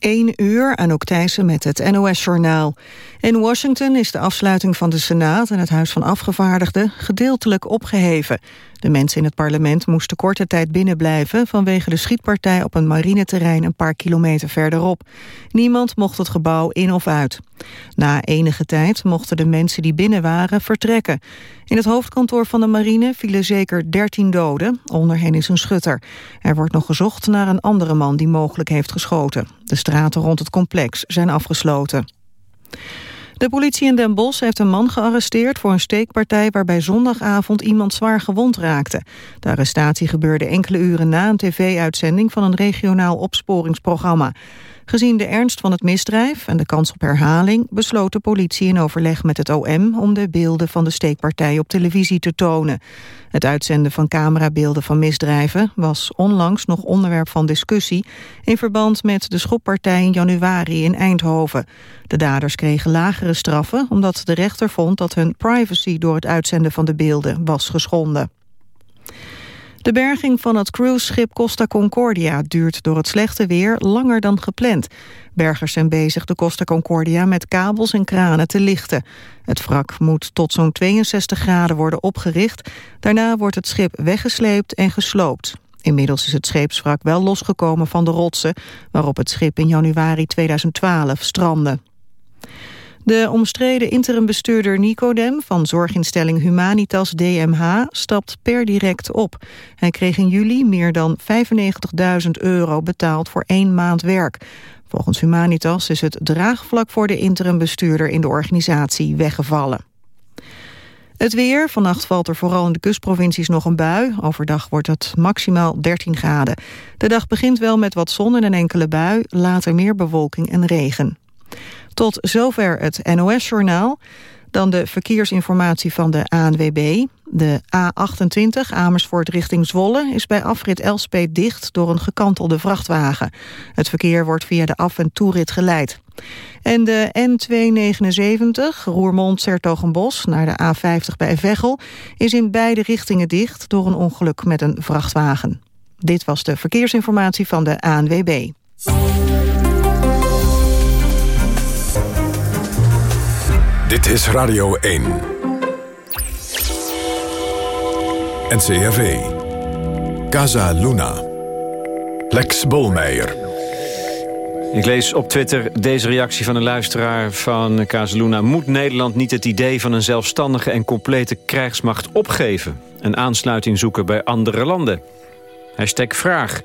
1 uur, Anouk Thijssen met het NOS-journaal. In Washington is de afsluiting van de Senaat en het Huis van Afgevaardigden gedeeltelijk opgeheven. De mensen in het parlement moesten korte tijd binnenblijven vanwege de schietpartij op een marineterrein een paar kilometer verderop. Niemand mocht het gebouw in of uit. Na enige tijd mochten de mensen die binnen waren vertrekken. In het hoofdkantoor van de marine vielen zeker 13 doden, onder hen is een schutter. Er wordt nog gezocht naar een andere man die mogelijk heeft geschoten. De straten rond het complex zijn afgesloten. De politie in Den Bosch heeft een man gearresteerd voor een steekpartij waarbij zondagavond iemand zwaar gewond raakte. De arrestatie gebeurde enkele uren na een tv-uitzending van een regionaal opsporingsprogramma. Gezien de ernst van het misdrijf en de kans op herhaling... besloot de politie in overleg met het OM... om de beelden van de steekpartij op televisie te tonen. Het uitzenden van camerabeelden van misdrijven... was onlangs nog onderwerp van discussie... in verband met de schoppartij in januari in Eindhoven. De daders kregen lagere straffen... omdat de rechter vond dat hun privacy... door het uitzenden van de beelden was geschonden. De berging van het cruiseschip Costa Concordia duurt door het slechte weer langer dan gepland. Bergers zijn bezig de Costa Concordia met kabels en kranen te lichten. Het wrak moet tot zo'n 62 graden worden opgericht. Daarna wordt het schip weggesleept en gesloopt. Inmiddels is het scheepswrak wel losgekomen van de rotsen... waarop het schip in januari 2012 strandde. De omstreden interimbestuurder Nicodem van zorginstelling Humanitas DMH stapt per direct op. Hij kreeg in juli meer dan 95.000 euro betaald voor één maand werk. Volgens Humanitas is het draagvlak voor de interimbestuurder in de organisatie weggevallen. Het weer. Vannacht valt er vooral in de kustprovincies nog een bui. Overdag wordt het maximaal 13 graden. De dag begint wel met wat zon en een enkele bui. Later meer bewolking en regen. Tot zover het NOS-journaal. Dan de verkeersinformatie van de ANWB. De A28 Amersfoort richting Zwolle is bij afrit Elspet dicht door een gekantelde vrachtwagen. Het verkeer wordt via de af- en toerit geleid. En de N279 Roermond-Sertogenbos naar de A50 bij Veghel is in beide richtingen dicht door een ongeluk met een vrachtwagen. Dit was de verkeersinformatie van de ANWB. Dit is Radio 1. NCRV. Casa Luna. Lex Bolmeijer. Ik lees op Twitter deze reactie van een luisteraar van Casaluna. Moet Nederland niet het idee van een zelfstandige en complete krijgsmacht opgeven? Een aansluiting zoeken bij andere landen? Hashtag vraag.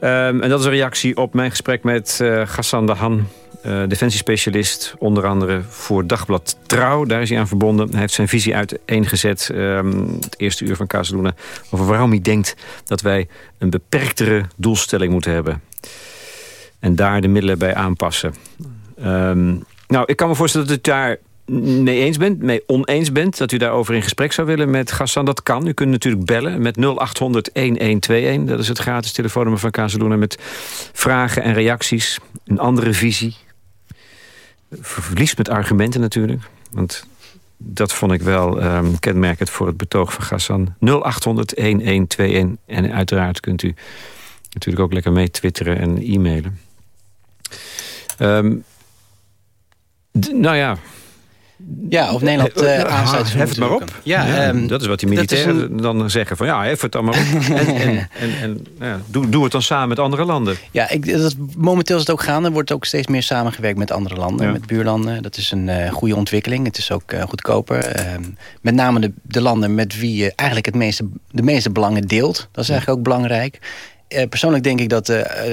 Um, en dat is een reactie op mijn gesprek met uh, Gassan Han uh, defensiespecialist, onder andere voor Dagblad Trouw. Daar is hij aan verbonden. Hij heeft zijn visie uiteengezet, um, het eerste uur van Casaluna... over waarom hij denkt dat wij een beperktere doelstelling moeten hebben. En daar de middelen bij aanpassen. Um, nou, ik kan me voorstellen dat u daar mee eens bent, mee oneens bent... dat u daarover in gesprek zou willen met Gassan. Dat kan. U kunt natuurlijk bellen met 0800-1121. Dat is het gratis telefoonnummer van Casaluna... met vragen en reacties, een andere visie verliest met argumenten natuurlijk. Want dat vond ik wel um, kenmerkend voor het betoog van Gassan. 0800-1121. En uiteraard kunt u natuurlijk ook lekker mee twitteren en e-mailen. Um, nou ja, ja, of Nederland uh, aansluit. Hef het maar op. Ja, ja um, dat is wat die militairen dan zeggen. Van ja, hef het dan maar op. en en, en, en ja, doe, doe het dan samen met andere landen. Ja, ik, dat, momenteel is het ook gaande. Er wordt ook steeds meer samengewerkt met andere landen. Ja. Met buurlanden. Dat is een uh, goede ontwikkeling. Het is ook uh, goedkoper. Um, met name de, de, landen met wie je eigenlijk het meeste, de meeste belangen deelt. Dat is eigenlijk ook belangrijk. persoonlijk denk ik dat,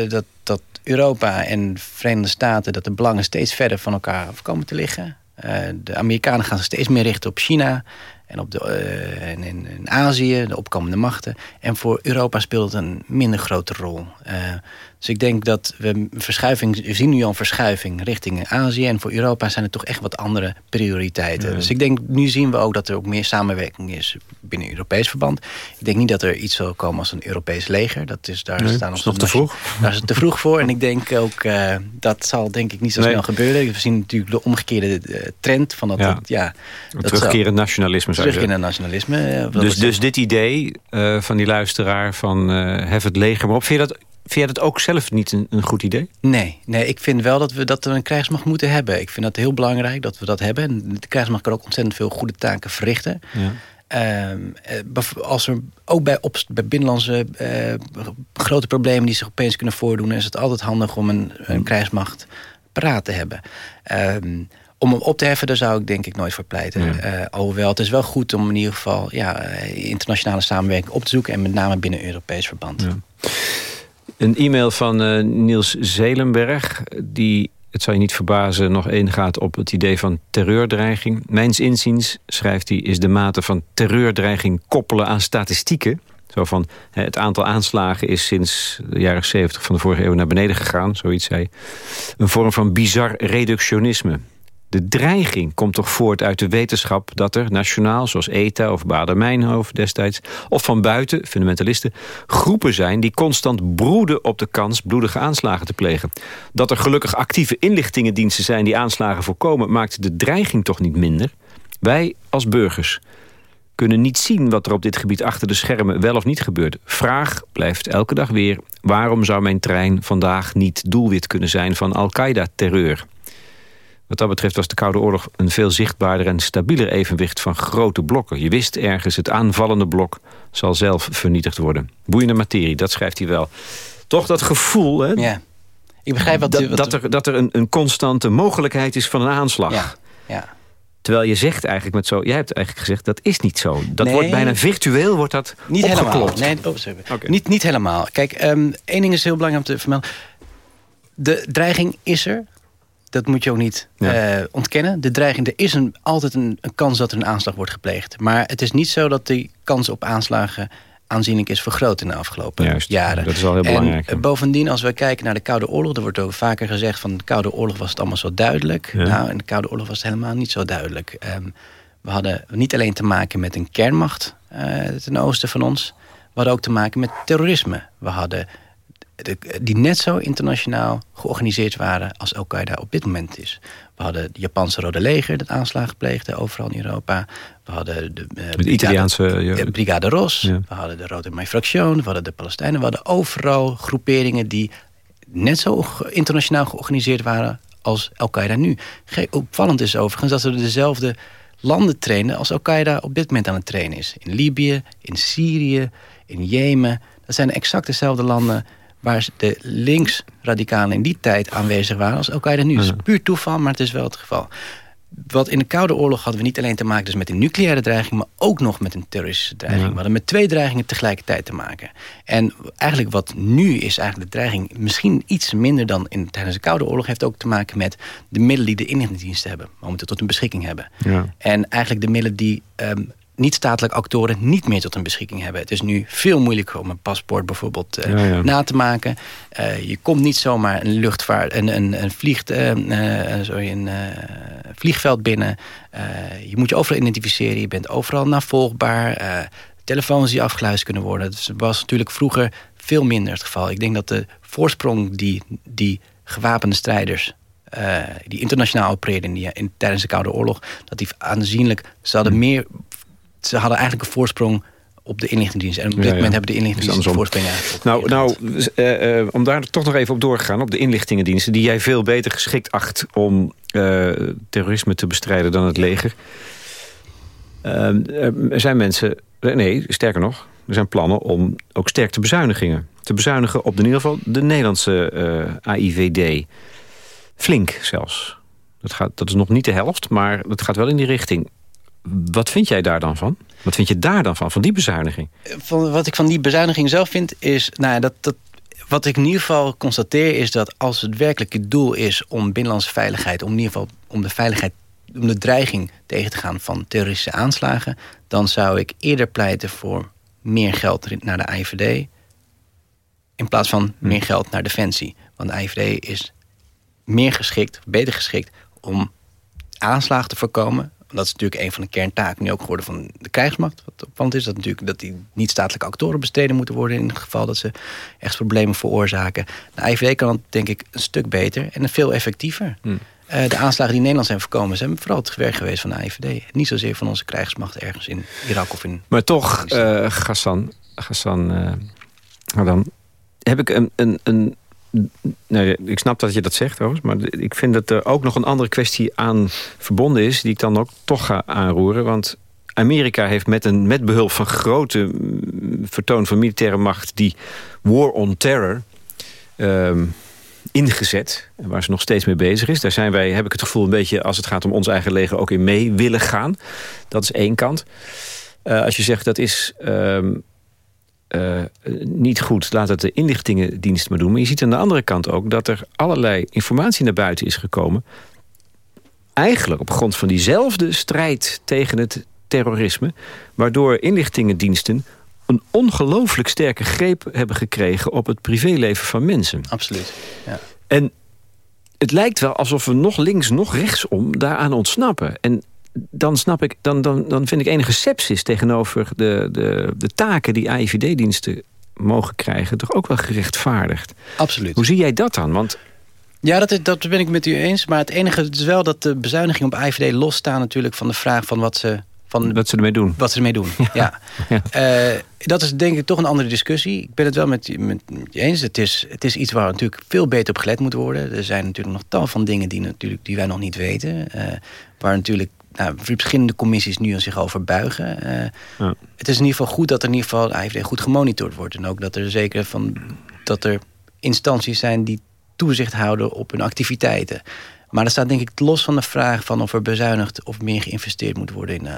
dat, dat Europa en Verenigde Staten... dat de belangen steeds verder van elkaar af komen te liggen. Uh, de Amerikanen gaan zich steeds meer richten op China en op de, uh, in, in, Azië, de opkomende machten. En voor Europa speelt het een minder grote rol. Uh, dus ik denk dat we een verschuiving, we zien nu al een verschuiving richting Azië. En voor Europa zijn er toch echt wat andere prioriteiten. Ja. Dus ik denk, nu zien we ook dat er ook meer samenwerking is binnen Europees verband. Ik denk niet dat er iets zal komen als een Europees leger. Dat is, daar nee, staan is nog te vroeg. Daar is het te vroeg voor. En ik denk ook, uh, dat zal denk ik niet zo nee. snel gebeuren. We zien natuurlijk de omgekeerde uh, trend. Van dat, ja. Het, ja, dat terugkerend nationalisme. Terugkerend nationalisme. dus, dus dit idee van die luisteraar van hef het leger maar op. Vind je dat Vind jij dat ook zelf niet een, een, goed idee? Nee, nee, ik vind wel dat we, dat we een krijgsmacht moeten hebben. Ik vind dat heel belangrijk dat we dat hebben. En de krijgsmacht kan ook ontzettend veel goede taken verrichten. Ja. Ehm, eh, als er ook bij, op, bij binnenlandse uh, grote problemen die zich opeens kunnen voordoen... is het altijd handig om een, een krijgsmacht paraat te hebben. Um, om hem op te heffen, daar zou ik denk ik nooit voor pleiten. Ja. Uh, alhoewel, het is wel goed om in ieder geval ja, internationale samenwerking op te zoeken... en met name binnen Europees verband. Ja. Een e-mail van uh, Niels Zelenberg... die, het zal je niet verbazen, nog gaat op het idee van terreurdreiging. Mijns inziens, schrijft hij, is de mate van terreurdreiging koppelen aan statistieken... Zo van, het aantal aanslagen is sinds de jaren 70 van de vorige eeuw naar beneden gegaan, zoiets zei. Een vorm van bizar reductionisme. De dreiging komt toch voort uit de wetenschap dat er nationaal, zoals ETA of Bader-Meinhof destijds, of van buiten, fundamentalisten, groepen zijn die constant broeden op de kans bloedige aanslagen te plegen. Dat er gelukkig actieve inlichtingendiensten zijn die aanslagen voorkomen, maakt de dreiging toch niet minder? Wij als burgers kunnen niet zien wat er op dit gebied achter de schermen wel of niet gebeurt. Vraag blijft elke dag weer, waarom zou mijn trein vandaag niet doelwit kunnen zijn van Al-Qaeda-terreur? Wat dat betreft was de Koude Oorlog een veel zichtbaarder en stabieler evenwicht van grote blokken. Je wist ergens, het aanvallende blok zal zelf vernietigd worden. Boeiende materie, dat schrijft hij wel. Toch dat gevoel, hè? Ja. Ik begrijp wat, dat, dat er, dat er een, een constante mogelijkheid is van een aanslag. Ja. ja. Terwijl je zegt eigenlijk met zo... Jij hebt eigenlijk gezegd, dat is niet zo. Dat wordt bijna virtueel wordt dat Niet helemaal. Nee, oh, niet, niet helemaal. Kijk, um, één ding is heel belangrijk om te vermelden. De dreiging is er dat moet je ook niet eh, ontkennen. De dreiging, er is een, altijd een, een, kans dat er een aanslag wordt gepleegd. Maar het is niet zo dat die kans op aanslagen aanzienlijk is vergroot in de afgelopen Juist, jaren. Dat is wel heel belangrijk. En bovendien, als we kijken naar de Koude Oorlog... er wordt ook vaker gezegd van de Koude Oorlog was het allemaal zo duidelijk. Nou, in de Koude Oorlog was het helemaal niet zo duidelijk. Ehm, we hadden niet alleen te maken met een kernmacht uh, ten oosten van ons... we hadden ook te maken met terrorisme. We hadden die net zo internationaal georganiseerd waren als Al-Qaeda op dit moment is. We hadden het Japanse Rode Leger dat aanslagen pleegde overal in Europa. We hadden de, uh, de Italiaanse ja. Brigade Ros. We hadden de Rode Mai Fraction. We hadden de Palestijnen. We hadden overal groeperingen die net zo internationaal georganiseerd waren als Al-Qaeda nu. Opvallend is overigens dat we dezelfde landen trainen als Al-Qaeda op dit moment aan het trainen is. In Libië, in Syrië, in Jemen. Dat zijn exact dezelfde landen waar de linksradicalen in die tijd aanwezig waren als Al-Qaeda nu. Het is puur toeval, maar het is wel het geval. Wat in de Koude Oorlog hadden we niet alleen te maken dus met een nucleaire dreiging... maar ook nog met een terroristische dreiging. We hadden met twee dreigingen tegelijkertijd te maken. En eigenlijk wat nu is eigenlijk de dreiging... misschien iets minder dan in, tijdens de Koude Oorlog... heeft ook te maken met de middelen die de inlichtingendiensten hebben. Momenteel tot hun beschikking hebben. Ja. En eigenlijk de middelen die um, niet-statelijke actoren niet meer tot hun beschikking hebben. Het is nu veel moeilijker om een paspoort bijvoorbeeld uh, na te maken. Uh, je komt niet zomaar een luchtvaart, een, een, een, vliegt, uh, sorry, een vliegveld binnen. je moet je overal identificeren. Je bent overal navolgbaar. telefoons die afgeluisterd kunnen worden. Dat was natuurlijk vroeger veel minder het geval. Ik denk dat de voorsprong die, die gewapende strijders die internationaal opereerden in, in, tijdens de Koude Oorlog... dat die aanzienlijk... ze hadden hmm. meer ze hadden eigenlijk een voorsprong op de inlichtingendienst. En op dit moment hebben de inlichtingendiensten voorsprong Nou, nou uh, uh, om daar toch nog even op doorgegaan, op de inlichtingendiensten... die jij veel beter geschikt acht om uh, terrorisme te bestrijden dan het leger. Er zijn mensen... Nee, sterker nog, er zijn plannen om ook sterk te bezuinigingen. Te bezuinigen op de, in ieder geval de Nederlandse AIVD. Flink zelfs. Dat, gaat, dat is nog niet de helft, maar dat gaat wel in die richting. Wat vind jij daar dan van? Wat vind je daar dan van, van die bezuiniging? Van, wat ik van die bezuiniging zelf vind is... Nou, dat, dat, wat ik in ieder geval constateer is dat als het werkelijk het doel is... om binnenlandse veiligheid, om in ieder geval om de veiligheid... om de dreiging tegen te gaan van terroristische aanslagen... dan zou ik eerder pleiten voor meer geld naar de IVD... in plaats van hm. meer geld naar Defensie. Want de IVD is meer geschikt, beter geschikt... om aanslagen te voorkomen dat is natuurlijk een van de kerntaken nu ook geworden van de krijgsmacht. Wat opvallend is dat natuurlijk dat die niet-statelijke actoren bestreden moeten worden... in het geval dat ze echt problemen veroorzaken. De IVD kan het denk ik een stuk beter en veel effectiever. Hmm. Uh, de aanslagen die in Nederland zijn voorkomen... zijn vooral het werk geweest van de IVD. Niet zozeer van onze krijgsmacht ergens in Irak of in... Maar toch, uh, Gassan, Gassan uh, dan heb ik een... een, een nou, ik snap dat je dat zegt trouwens, maar ik vind dat er ook nog een andere kwestie aan verbonden is... die ik dan ook toch ga aanroeren. Want Amerika heeft met, een, met behulp van grote mm, vertoon van militaire macht... die War on Terror ehm, ingezet. Waar ze nog steeds mee bezig is. Daar zijn wij, heb ik het gevoel, een beetje als het gaat om ons eigen leger... ook in mee willen gaan. Dat is één kant. Uh, als je zegt dat is... Ehm, uh, niet goed, laat het de inlichtingendienst maar doen. Maar je ziet aan de andere kant ook dat er allerlei informatie naar buiten is gekomen. Eigenlijk op grond van diezelfde strijd tegen het terrorisme... waardoor inlichtingendiensten een ongelooflijk sterke greep hebben gekregen... op het privéleven van mensen. Absoluut, ja. En het lijkt wel alsof we nog links, nog rechtsom daaraan ontsnappen. En dan, snap ik, dan, dan, dan vind ik enige sepsis tegenover de, de, de taken die AIVD-diensten mogen krijgen... toch ook wel gerechtvaardigd. Absoluut. Hoe zie jij dat dan? Want ja, dat, dat ben ik met u eens. Maar het enige is wel dat de bezuinigingen op AIVD losstaan natuurlijk van de vraag van wat ze... Van wat ze ermee doen. Wat ze ermee doen, ja. ja. Uh, dat is denk ik toch een andere discussie. Ik ben het wel met, met, met, je eens. Het is, het is iets waar natuurlijk veel beter op gelet moet worden. Er zijn natuurlijk nog tal van dingen die, natuurlijk, die wij nog niet weten. Uh, waar natuurlijk nou, verschillende commissies nu aan zich over buigen. Uh, ja. Het is in ieder geval goed dat er in ieder geval AFD goed gemonitord wordt. En ook dat er zeker van dat er instanties zijn die toezicht houden op hun activiteiten. Maar dat staat denk ik los van de vraag van of er bezuinigd of meer geïnvesteerd moet worden in, uh,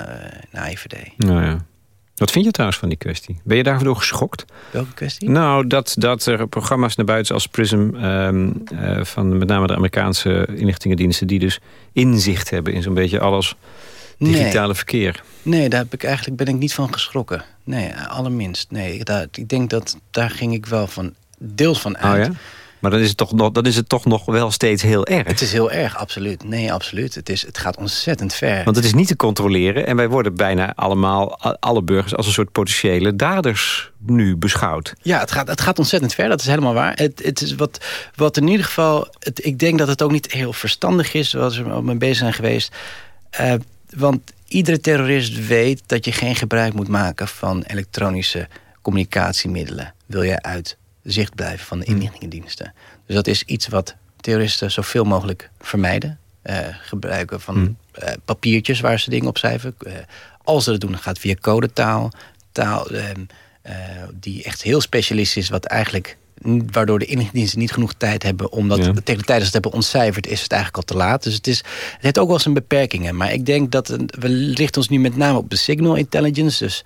in AIVD. Nou ja. Wat vind je trouwens van die kwestie? Ben je daardoor geschokt? Welke kwestie? Nou, dat, dat er programma's naar buiten als PRISM... Um, uh, van met name de Amerikaanse inlichtingendiensten... die dus inzicht hebben in zo'n beetje alles digitale nee. verkeer. Nee, daar heb ik eigenlijk, ben ik niet van geschrokken. Nee, allerminst. Nee, daar, ik denk dat daar ging ik wel van deels van uit. Oh ja? Maar dan is, het toch nog, dan is het toch nog wel steeds heel erg. Het is heel erg, absoluut. Nee, absoluut. Het, is, het gaat ontzettend ver. Want het is niet te controleren. En wij worden bijna allemaal, alle burgers... als een soort potentiële daders nu beschouwd. Ja, het gaat, het gaat ontzettend ver. Dat is helemaal waar. Het, het is wat, wat in ieder geval... Het, ik denk dat het ook niet heel verstandig is... zoals we mee bezig zijn geweest... Uh, want iedere terrorist weet dat je geen gebruik moet maken... van elektronische communicatiemiddelen. Wil je uit zicht blijven van de inlichtingendiensten. Dus dat is iets wat terroristen zoveel mogelijk vermijden. Uh, gebruiken van hmm. uh, papiertjes waar ze dingen op schrijven. Uh, als ze dat doen, gaat het via codetaal. Taal ehm, die echt heel specialistisch is... wat eigenlijk waardoor de inlichtingendiensten niet genoeg tijd hebben... omdat ja. tegen de tijd dat ze het hebben ontcijferd... is het eigenlijk al te laat. Dus het, is, het heeft ook wel zijn beperkingen. Maar ik denk dat... we richten ons nu met name op de signal intelligence... dus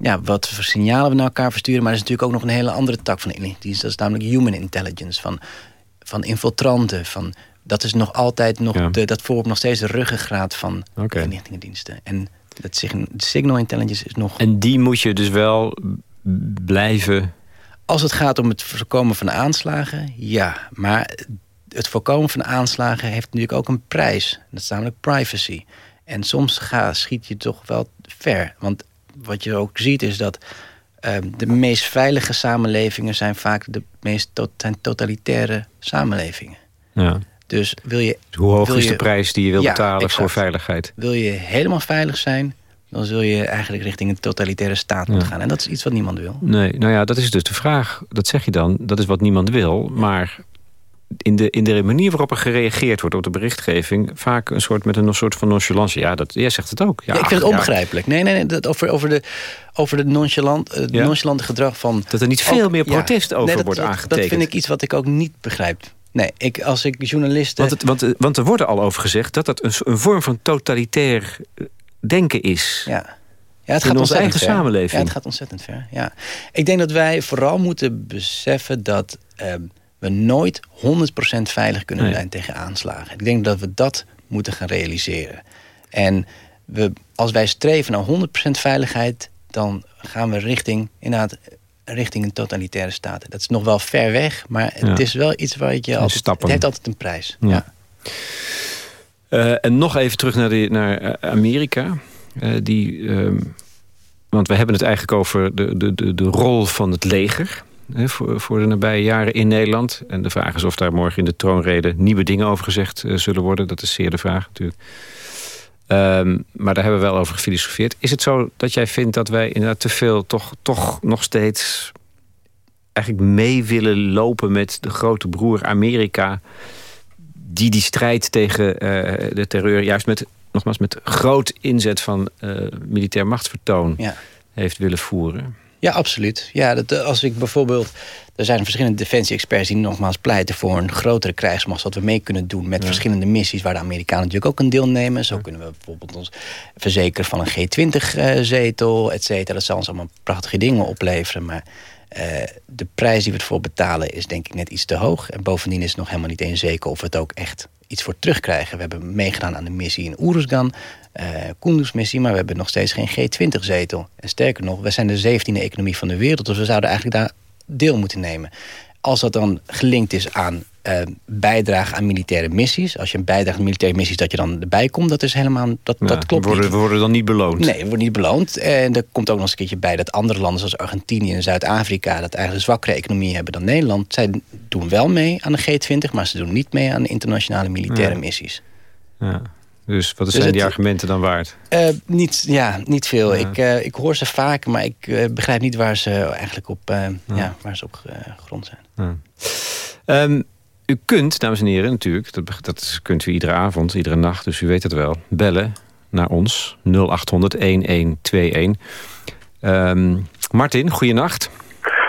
ja, wat voor signalen we naar elkaar versturen. Maar er is natuurlijk ook nog een hele andere tak van inlichtingendienst. Dat is namelijk human intelligence. Van, van infiltranten. Van, dat is nog altijd nog de, dat voorop nog steeds de ruggengraat van okay. inlichtingendiensten. En dat signal intelligence is nog... En die moet je dus wel blijven... Als het gaat om het voorkomen van aanslagen, ja. Maar het voorkomen van aanslagen heeft natuurlijk ook een prijs. Dat is namelijk privacy. En soms ga, schiet je toch wel ver. Want wat je ook ziet is dat uh, de meest veilige samenlevingen zijn vaak de meest to zijn totalitaire samenlevingen. Ja. Dus wil je. Dus hoe hoog is de prijs die je wil ja, betalen exact. voor veiligheid? Wil je helemaal veilig zijn, dan zul je eigenlijk richting een totalitaire staat moeten gaan. En dat is iets wat niemand wil. Nee, nou ja, dat is dus de vraag. Dat zeg je dan, dat is wat niemand wil. Maar in de, in de manier waarop er gereageerd wordt op de berichtgeving... vaak een soort met een soort van nonchalance. Ja, dat, jij zegt het ook. Ja, ja ik vind het onbegrijpelijk. Nee, nee, nee dat over, over de, over de nonchalant, ja? nonchalante gedrag van... Dat er niet veel ook, meer protest over nee, dat, wordt aangetekend. Dat vind ik iets wat ik ook niet begrijp. Nee, ik, als ik journalisten... Want, het, want, want er wordt al over gezegd dat dat een, een vorm van totalitair denken is. Ja. Ja, het gaat in onze eigen ver. samenleving. Ja, het gaat ontzettend ver. Ja. Ik denk dat wij vooral moeten beseffen dat... Uh, we nooit 100% veilig kunnen nee. zijn tegen aanslagen. Ik denk dat we dat moeten gaan realiseren. En we, als wij streven naar 100% veiligheid... dan gaan we richting, inderdaad, richting een totalitaire staat. Dat is nog wel ver weg, maar het ja. is wel iets waar je altijd... Stappen. Het heeft altijd een prijs. Ja. ja. Uh, en nog even terug naar, de, naar Amerika. Uh, die, uh, want we hebben het eigenlijk over de, de, de, de rol van het leger voor, voor de nabije jaren in Nederland. En de vraag is of daar morgen in de troonrede nieuwe dingen over gezegd uh, zullen worden. Dat is zeer de vraag natuurlijk. Um, maar daar hebben we wel over gefilosofeerd. Is het zo dat jij vindt dat wij inderdaad te veel toch, toch nog steeds eigenlijk mee willen lopen met de grote broer Amerika... die die strijd tegen uh, de terreur juist met, nogmaals, met groot inzet van uh, militair machtsvertoon ja. heeft willen voeren. Ja, absoluut. Ja, dat, eh, als ik bijvoorbeeld... Er zijn verschillende defensie-experts die nogmaals pleiten voor een grotere krijgsmacht... wat we mee kunnen doen met verschillende missies... waar de Amerikanen natuurlijk ook een deel nemen. Zo kunnen we bijvoorbeeld ons verzekeren van een G20-zetel, et cetera. Dat zal ons allemaal prachtige dingen opleveren. Maar uh, de prijs die we ervoor betalen is denk ik net iets te hoog. En bovendien is het nog helemaal niet eens zeker of we het ook echt iets voor terugkrijgen. We hebben meegedaan aan de missie in Oeruzgan, uh, Kunduz-missie... maar we hebben nog steeds geen G20-zetel. En sterker nog, we zijn de 17e economie van de wereld... dus we zouden eigenlijk daar deel moeten nemen. Als dat dan gelinkt is aan uh, bijdrage aan militaire missies. Als je een bijdrage aan militaire missies dat je dan erbij komt, dat is helemaal dat, dat klopt. We worden, we worden dan niet beloond. Nee, we worden niet beloond. En er komt ook nog eens een keertje bij dat andere landen zoals Argentinië en Zuid-Afrika, dat eigenlijk een zwakkere economie hebben dan Nederland. Zij doen wel mee aan de G20, maar ze doen niet mee aan de internationale militaire missies. Ja. Dus wat dus zijn die argumenten dan waard? Uh, niet, ja, niet veel. Ik, uh, ik hoor ze vaak, maar ik uh, begrijp niet waar ze eigenlijk op, ja. ja. waar ze op grond zijn. Um, u kunt, dames en heren, natuurlijk, dat, dat kunt u iedere avond, iedere nacht, dus u weet het wel, bellen naar ons 0800 1121. Um, Martin, goeienacht.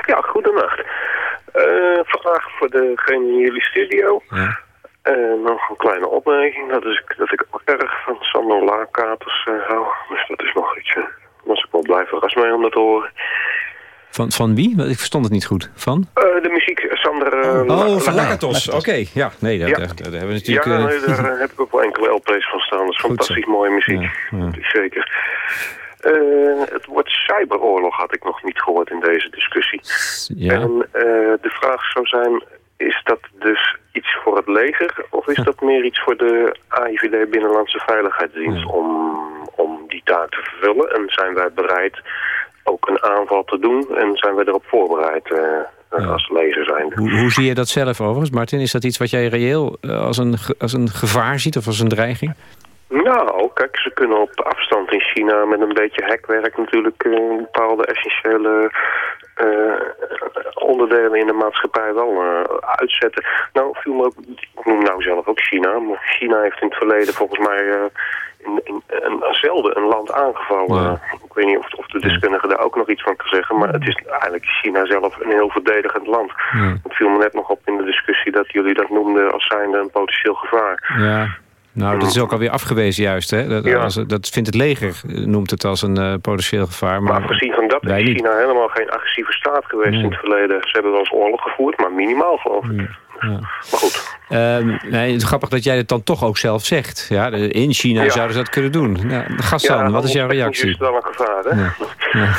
Ja, goedenacht. Uh, vraag voor degene in jullie studio. Ja. Uh, nog een kleine opmerking. Dat is dat ik ook erg van Sander Laakaters uh, hou. Dus dat is nog iets. Was ik wel blij verrast mee om dat te horen. Van, van wie? Ik verstond het niet goed. Van? Uh, de muziek, Sander... Uh, oh, van Lakatos. Oké, okay. ja. Nee, daar, ja. Daar, daar, hebben we natuurlijk... Ja, nee, daar heb ik ook wel enkele LP's van staan. Dat is fantastisch mooie muziek. Ja, ja. Zeker. Uh, het woord cyberoorlog had ik nog niet gehoord in deze discussie. Ja. En uh, de vraag zou zijn, is dat dus iets voor het leger... of is dat meer iets voor de AIVD Binnenlandse Veiligheidsdienst... Om, om die taak te vervullen? En zijn wij bereid ook een aanval te doen en zijn we erop voorbereid ja. als lezer zijn. Hoe, hoe, zie je dat zelf overigens, Martin? Is dat iets wat jij reëel uh, als, een, als een gevaar ziet of als een dreiging? Nou, kijk, ze kunnen op afstand in China met een beetje hekwerk natuurlijk uh, bepaalde essentiële onderdelen in de maatschappij wel uitzetten. Nou, viel me ook, ik noem nou zelf ook China, maar China heeft in het verleden volgens mij in, zelden een land aangevallen. Ja. Ik weet niet of, of de deskundigen daar ook nog iets van kan zeggen. Maar het is eigenlijk China zelf een heel verdedigend land. Ja. Het viel me net nog op in de discussie dat jullie dat noemden als zijnde een potentieel gevaar. Ja. Nou, dat is ook alweer afgewezen juist. Hè? Dat, ja. als, dat vindt het leger, noemt het als een uh, potentieel gevaar. Maar, maar afgezien van dat is China helemaal geen agressieve staat geweest nee. in het verleden. Ze hebben wel eens oorlog gevoerd, maar minimaal geloof ik. Ja. Maar goed. Um, nee, het is grappig dat jij het dan toch ook zelf zegt. Ja, in China ja. zouden ze dat kunnen doen. Ja, Gassan, ja, wat is jouw reactie? Dat is wel een gevaar, hè? Ja,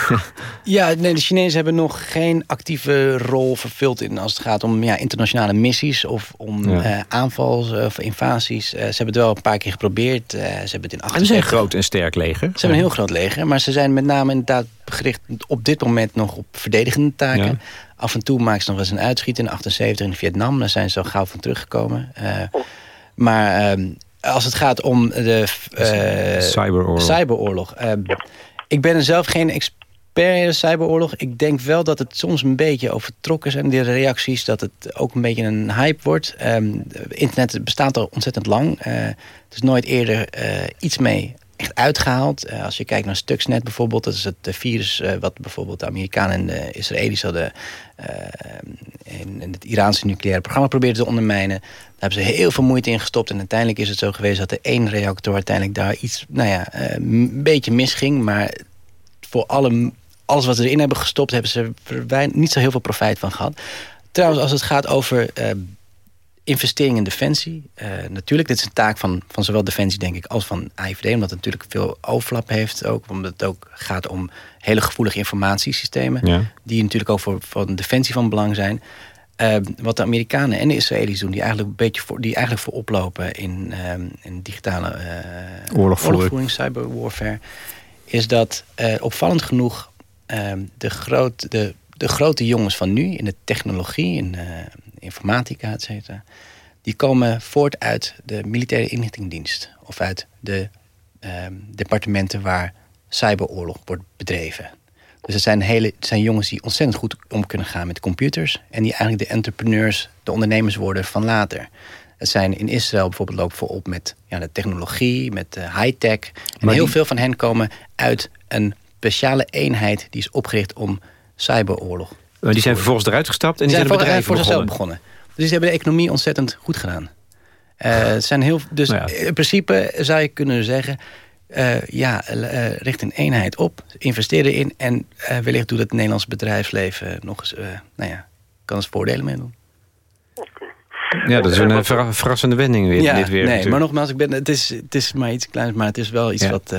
ja. nee, de Chinezen hebben nog geen actieve rol vervuld... In, als het gaat om ja, internationale missies of om uh, aanvals of invasies. Uh, ze hebben het wel een paar keer geprobeerd. Uh, ze hebben het in 78... Ze zijn een groot en sterk leger. Ze hebben een heel groot leger. Maar ze zijn met name inderdaad gericht op dit moment nog op verdedigende taken... Af en toe maken ze nog eens een uitschiet in 78 in Vietnam. Daar zijn ze zo gauw van teruggekomen. Uh, maar uh, als het gaat om de uh, cyberoorlog. cyberoorlog ja. Ik ben er zelf geen expert in de cyberoorlog. Ik denk wel dat het soms een beetje overtrokken zijn, die reacties. Dat het ook een beetje een hype wordt. Um, internet bestaat al ontzettend lang. het is nooit eerder iets mee uitgehaald. Uh, als je kijkt naar Stuxnet bijvoorbeeld, dat is het virus uh, wat bijvoorbeeld de Amerikanen en de Israëli's hadden in, in, het Iraanse nucleaire programma probeerden te ondermijnen. Daar hebben ze heel veel moeite in gestopt en uiteindelijk is het zo geweest dat er één reactor uiteindelijk daar iets, nou ja, een beetje misging. Maar voor alle, alles wat ze erin hebben gestopt, hebben ze niet zo heel veel profijt van gehad. Trouwens, als het gaat over investering in defensie. Uh, natuurlijk, dit is een taak van, van zowel defensie, denk ik, als van AIVD. Omdat het natuurlijk veel overlap heeft ook. Omdat het ook gaat om hele gevoelige informatiesystemen. Ja. Die natuurlijk ook voor, voor defensie van belang zijn. Uh, wat de Amerikanen en de Israëli's doen, die eigenlijk een beetje voor, die eigenlijk voor oplopen in, uh, in digitale oorlogvoering, cyberwarfare, is dat opvallend genoeg de, groot, de, de grote jongens van nu in de technologie, in informatica, et cetera... die komen voort uit de militaire inlichtingendienst... of uit de um, departementen waar cyberoorlog wordt bedreven. Dus het zijn, hele, het zijn jongens die ontzettend goed om kunnen gaan met computers. En die eigenlijk de entrepreneurs, de ondernemers worden van later. Het zijn in Israël bijvoorbeeld lopen voorop met ja, de technologie, met uh, high-tech. En heel veel van hen komen uit een speciale eenheid die is opgericht om cyberoorlog. Maar die zijn vervolgens eruit gestapt en die, zijn, zijn voor, bedrijven voor zichzelf begonnen. Dus die hebben de economie ontzettend goed gedaan. Uh, zijn heel, dus nou in principe zou je kunnen zeggen... Uh, ja, uh, richt een eenheid op, investeer erin... en wellicht doet het Nederlandse bedrijfsleven nog eens... nou ja, kan eens voordelen mee doen. Ja, dat is een verrassende wending weer. Ja, dit weer, nee, maar nogmaals, ik ben, het, is, het is maar iets kleins... maar het is wel iets wat...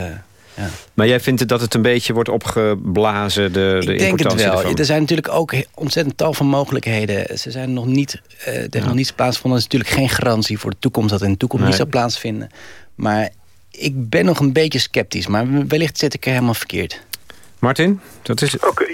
Ja. Maar jij vindt dat het een beetje wordt opgeblazen, de, de Ik denk het wel. Er zijn natuurlijk ook ontzettend tal van mogelijkheden. Ze zijn nog niet, uh, er ja. nog niets plaatsgevonden. Dat is natuurlijk geen garantie voor de toekomst dat in de toekomst niet zal plaatsvinden. Maar ik ben nog een beetje sceptisch. Maar wellicht zit ik er helemaal verkeerd. Martin, dat is... Oké,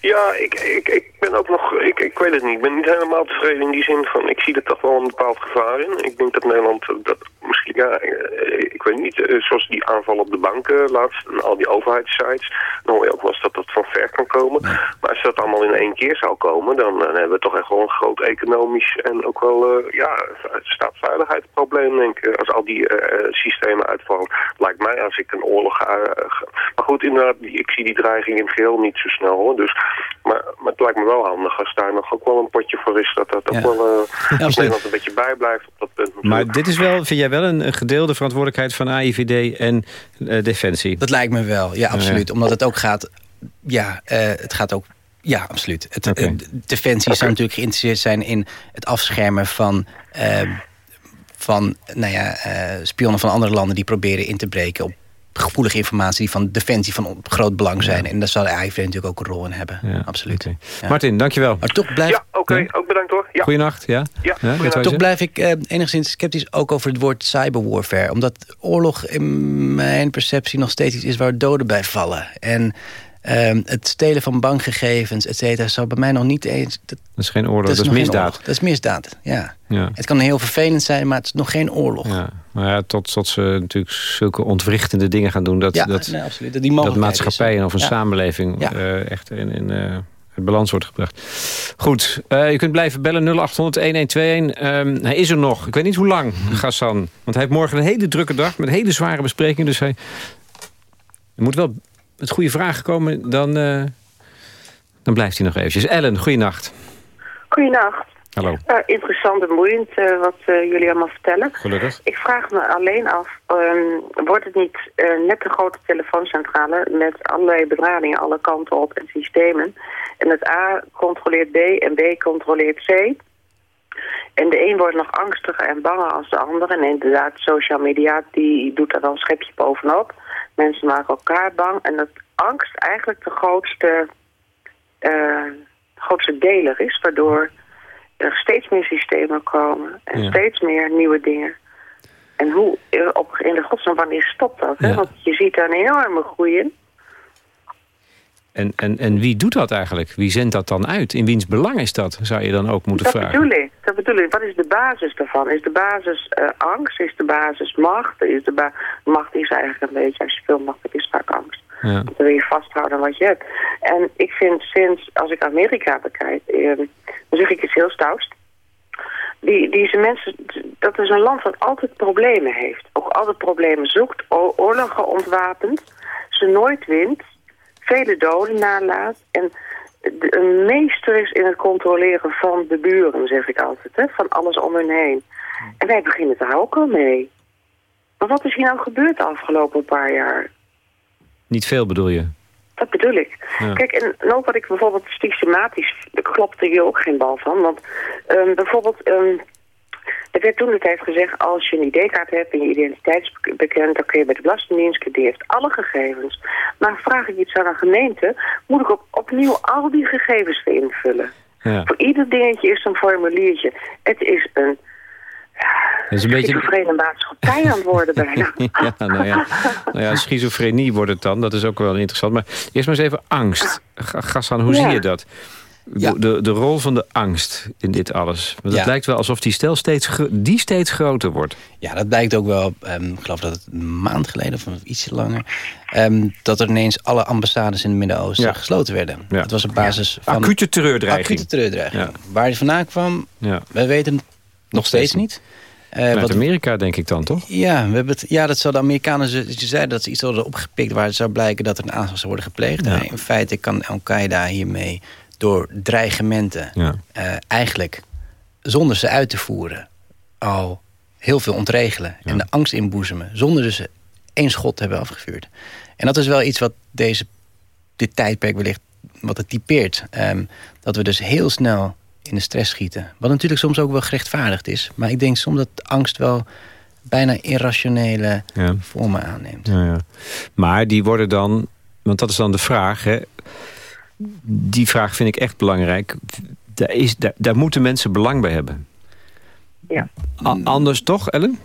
ja, ik, ik, ik ben ook nog, ik, ik weet het niet. Ik ben niet helemaal tevreden in die zin van, ik zie er toch wel een bepaald gevaar in. Ik denk dat Nederland, dat misschien, ja, eh, ik weet niet, eh, zoals die aanval op de banken laatst en al die overheidssites, dan hoor je ook wel eens dat dat van ver kan komen. Maar als dat allemaal in één keer zou komen, dan, dan hebben we toch echt wel een groot economisch en ook wel, uh, ja, staatsveiligheidsprobleem, denk ik. Als al die uh, systemen uitvallen, lijkt mij als ik een oorlog ga. maar goed, inderdaad, ik zie die dreiging in het geheel niet zo snel, hoor. Dus, maar, maar het lijkt me wel handig als daar nog ook wel een potje voor is. Dat dat ook wel uh, ja, Nederland een beetje bijblijft op dat punt. Maar dit is wel, vind jij wel een, gedeelde verantwoordelijkheid van AIVD en uh, Defensie? Dat lijkt me wel, ja absoluut. Omdat het ook gaat, ja, uh, het gaat ook ja, absoluut. Het, okay. Defensie okay. zou natuurlijk geïnteresseerd zijn in het afschermen van, van nou ja, uh, spionnen van andere landen... die proberen in te breken op gevoelige informatie die van defensie van groot belang zijn. Ja. En daar zal de AIV natuurlijk ook een rol in hebben. Ja. Absoluut. Okay. Ja. Martin, dankjewel. Maar toch blijf... Ja, oké. Okay. Ook bedankt hoor. Ja. Goeienacht. Ja. Ja, toch blijf ik eh, enigszins sceptisch ook over het woord cyberwarfare. Omdat oorlog in mijn perceptie nog steeds iets is waar doden bij vallen. En Um, het stelen van bankgegevens, et cetera, zou bij mij nog niet eens... Dat, dat is geen oorlog, dat is, dat is misdaad. Dat is misdaad, ja. ja. Het kan heel vervelend zijn, maar het is nog geen oorlog. Ja. Maar ja, tot, tot ze natuurlijk zulke ontwrichtende dingen gaan doen... dat, ja, dat, nee, absoluut. Die dat maatschappijen of een ja. samenleving uh, echt in, in uh, het balans wordt gebracht. Goed, uh, je kunt blijven bellen 0800-1121. Um, hij is er nog. Ik weet niet hoe lang, Gassan. Want hij heeft morgen een hele drukke dag met hele zware besprekingen. Dus hij... Je moet wel met goede vragen komen, dan, uh, dan blijft hij nog eventjes. Ellen, goeienacht. Goeienacht. Hallo. Uh, interessant en boeiend uh, wat jullie allemaal vertellen. Gelukkig. Ik vraag me alleen af, um, wordt het niet net een grote telefooncentrale... met allerlei bedradingen alle kanten op en systemen... en het A controleert B en B controleert C... En de een wordt nog angstiger en banger als de ander. En inderdaad, social media die doet daar dan een schepje bovenop. Mensen maken elkaar bang. En dat angst eigenlijk de grootste, uh, grootste deler is. Waardoor er steeds meer systemen komen. En ja. steeds meer nieuwe dingen. En hoe, op, in de godsnaam, wanneer stopt dat? Hè? Ja. Want je ziet daar een enorme groei in. En, en, en wie doet dat eigenlijk? Wie zendt dat dan uit? In wiens belang is dat, zou je dan ook moeten dat vragen? Bedoel ik, dat bedoel ik. Wat is de basis daarvan? Is de basis uh, angst? Is de basis macht? Is de ba macht is eigenlijk een beetje, als je veel macht hebt, is vaak angst. Ja. Dan wil je vasthouden wat je hebt. En ik vind sinds, als ik Amerika bekijk, eh, dan zeg ik iets heel stouts. Die, deze mensen, dat is een land dat altijd problemen heeft. Ook altijd problemen zoekt, oorlogen ontwapent, ze nooit wint vele doden nalaat. En een meester is in het controleren van de buren, zeg ik altijd. Hè? Van alles om hen heen. En wij beginnen daar ook al mee. Maar wat is hier nou gebeurd de afgelopen paar jaar? Niet veel bedoel je? Dat bedoel ik. Ja. Kijk, en ook wat ik bijvoorbeeld systematisch... klopte hier ook geen bal van. Want um, bijvoorbeeld... Um, er werd toen de tijd gezegd, als je een ID-kaart hebt en je identiteitsbekend, dan kun je bij de Belastingdienst, die heeft alle gegevens. Maar vraag ik iets aan een gemeente, moet ik op, opnieuw al die gegevens invullen. Ja. Voor ieder dingetje is een formuliertje. Het is een... Dat is een beetje... Schizofrene maatschappij aan het worden bijna. ja, nou ja, nou ja, schizofrenie wordt het dan. Dat is ook wel interessant. Maar eerst maar eens even angst. Gassan, hoe ja. zie je dat? De, de rol van de angst in dit alles. Want het lijkt wel alsof die stel steeds, die steeds groter wordt. Ja, dat blijkt ook wel. Um, ik geloof dat het een maand geleden of ietsje langer... Um, dat er ineens alle ambassades in het Midden-Oosten gesloten werden. Het was op basis van... Acute terreurdreiging. Acute terreurdreiging. Waar die vandaan kwam, wij weten het nog steeds niet. Uh, wat Amerika denk ik dan, toch? Ja, we hebben het, ja dat zal de Amerikanen... Ze, ze zeiden dat ze iets hadden opgepikt... waar het zou blijken dat er een aanslag zou worden gepleegd. In feite kan Al-Qaeda hiermee door dreigementen... Ja. Uh, eigenlijk zonder ze uit te voeren... al heel veel ontregelen en de angst inboezemen... zonder dus één schot te hebben afgevuurd. En dat is wel iets wat deze, dit tijdperk wellicht wat het typeert. Um, dat we dus heel snel in de stress schieten. Wat natuurlijk soms ook wel gerechtvaardigd is. Maar ik denk soms dat angst wel bijna irrationele vormen aanneemt. Ja, ja. Maar die worden dan, want dat is dan de vraag... Hè? Die vraag vind ik echt belangrijk. Daar, is, daar, daar moeten mensen belang bij hebben. Ja. anders toch, Ellen?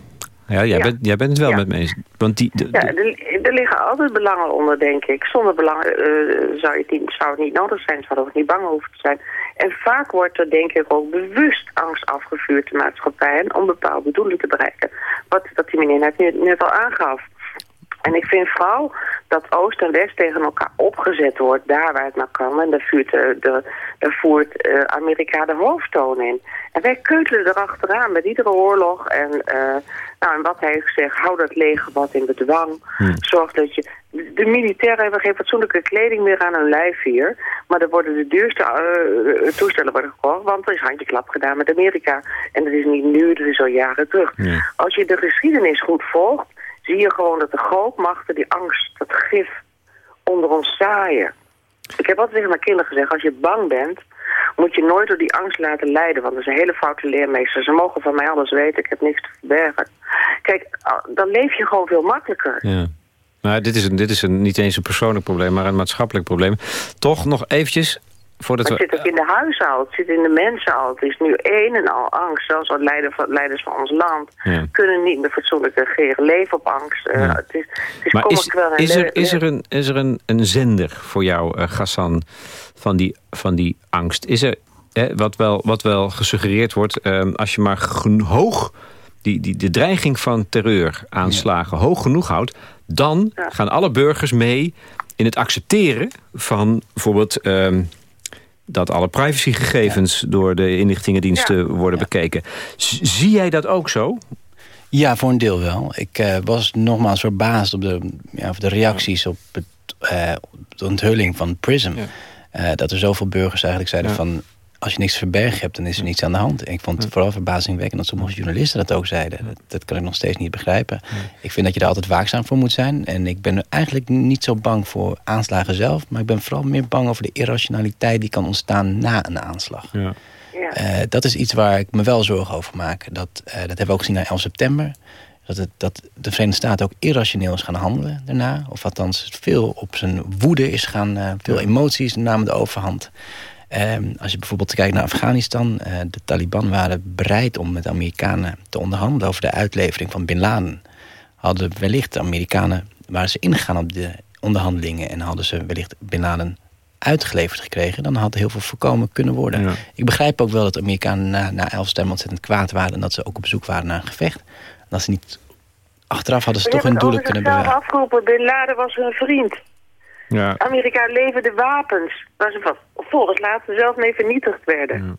Ja, jij, Bent, jij bent het wel met me eens. Want die, ja, er, er, liggen altijd belangen onder, denk ik. Zonder belangen uh, zou, het niet, zou het niet nodig zijn. Zou het niet bang hoeven te zijn. En vaak wordt er, denk ik, ook bewust angst afgevuurd de maatschappij... om bepaalde doelen te bereiken. Wat dat die meneer net, net al aangaf. En ik vind vooral dat Oost en West tegen elkaar opgezet wordt, daar waar het nou kan. En daar, vuurt, de, de, daar voert uh, Amerika de hoofdtoon in. En wij keutelen erachteraan met iedere oorlog. En, uh, nou, en wat hij heeft gezegd, hou dat leger wat in bedwang. Hmm. Zorg dat je... De militairen hebben geen fatsoenlijke kleding meer aan hun lijf hier. Maar er worden de duurste uh, toestellen worden gekocht. Want er is handjeklap gedaan met Amerika. En dat is niet nu, dat is al jaren terug. Als je de geschiedenis goed volgt zie je gewoon dat de grootmachten die angst, dat gif onder ons zaaien. Ik heb altijd tegen mijn kinderen gezegd, als je bang bent, moet je nooit door die angst laten leiden. Want dat is een hele foute leermeester. Ze mogen van mij alles weten, ik heb niks te verbergen. Kijk, dan leef je gewoon veel makkelijker. Ja. Dit is, een, dit is een, niet eens een persoonlijk probleem, maar een maatschappelijk probleem. Toch nog eventjes Voordat het zit ook in de huishouden, het zit in de mensen al. Het is nu één en al angst. Zelfs als leiders van ons land kunnen niet meer fatsoenlijk regeren. Leven op angst. Uh, het is, het is maar is, is, er, is er, een, is er een, een zender voor jou, uh, Gassan, van die, van die angst? Is er, wat, wel, wat wel gesuggereerd wordt, uh, als je maar hoog die, die, de dreiging van terreuraanslagen ja. hoog genoeg houdt... dan gaan alle burgers mee in het accepteren van bijvoorbeeld... Ehm, dat alle privacygegevens door de inlichtingendiensten worden bekeken. zie jij dat ook zo? Ja, voor een deel wel. Ik uh, was nogmaals verbaasd op de, ja, de reacties op het, uh, de onthulling van PRISM. Uh, dat er zoveel burgers eigenlijk zeiden van als je niks te verbergen hebt, dan is er niets aan de hand. ik vond het vooral verbazingwekkend dat sommige journalisten dat ook zeiden. Dat, dat kan ik nog steeds niet begrijpen. Ik vind dat je er altijd waakzaam voor moet zijn. En ik ben eigenlijk niet zo bang voor aanslagen zelf. Maar ik ben vooral meer bang over de irrationaliteit die kan ontstaan na een aanslag. Ja. Uh, dat is iets waar ik me wel zorgen over maak. Dat, uh, dat hebben we ook gezien na 11 september. Dat, het, dat de Verenigde Staten ook irrationeel is gaan handelen daarna. Of althans veel op zijn woede is gaan... Uh, veel emoties namen de overhand. Um, als je bijvoorbeeld kijkt naar Afghanistan... Uh, de Taliban waren bereid om met de Amerikanen te onderhandelen... over de uitlevering van Bin Laden. Hadden wellicht de Amerikanen... waren ze ingegaan op de onderhandelingen... en hadden ze wellicht Bin Laden uitgeleverd gekregen... dan had heel veel voorkomen kunnen worden. Ik begrijp ook wel dat de Amerikanen na, na 11 stemmen ontzettend kwaad waren... en dat ze ook op bezoek waren naar een gevecht. En dat ze niet... Achteraf hadden ze toch hun doelen kunnen bereiken. afgeroepen, Bin Laden was hun vriend. Ja. Amerika leverde wapens waar ze volgens later zelf mee vernietigd werden.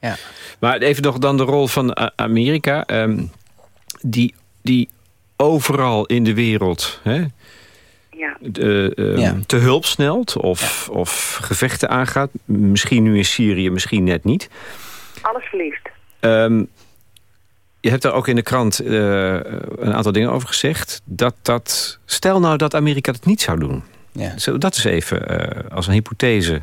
Ja. ja. Maar even nog dan de rol van eh, Amerika. Um, die, die overal in de wereld... Hè, ja. Ehm, te hulp snelt of, of gevechten aangaat. Misschien nu in Syrië, misschien net niet. Alles verliefd. Um, je hebt daar ook in de krant uh, een aantal dingen over gezegd. Dat, dat, stel nou dat Amerika het niet zou doen. Ja. Zullen dat eens even uh, als een hypothese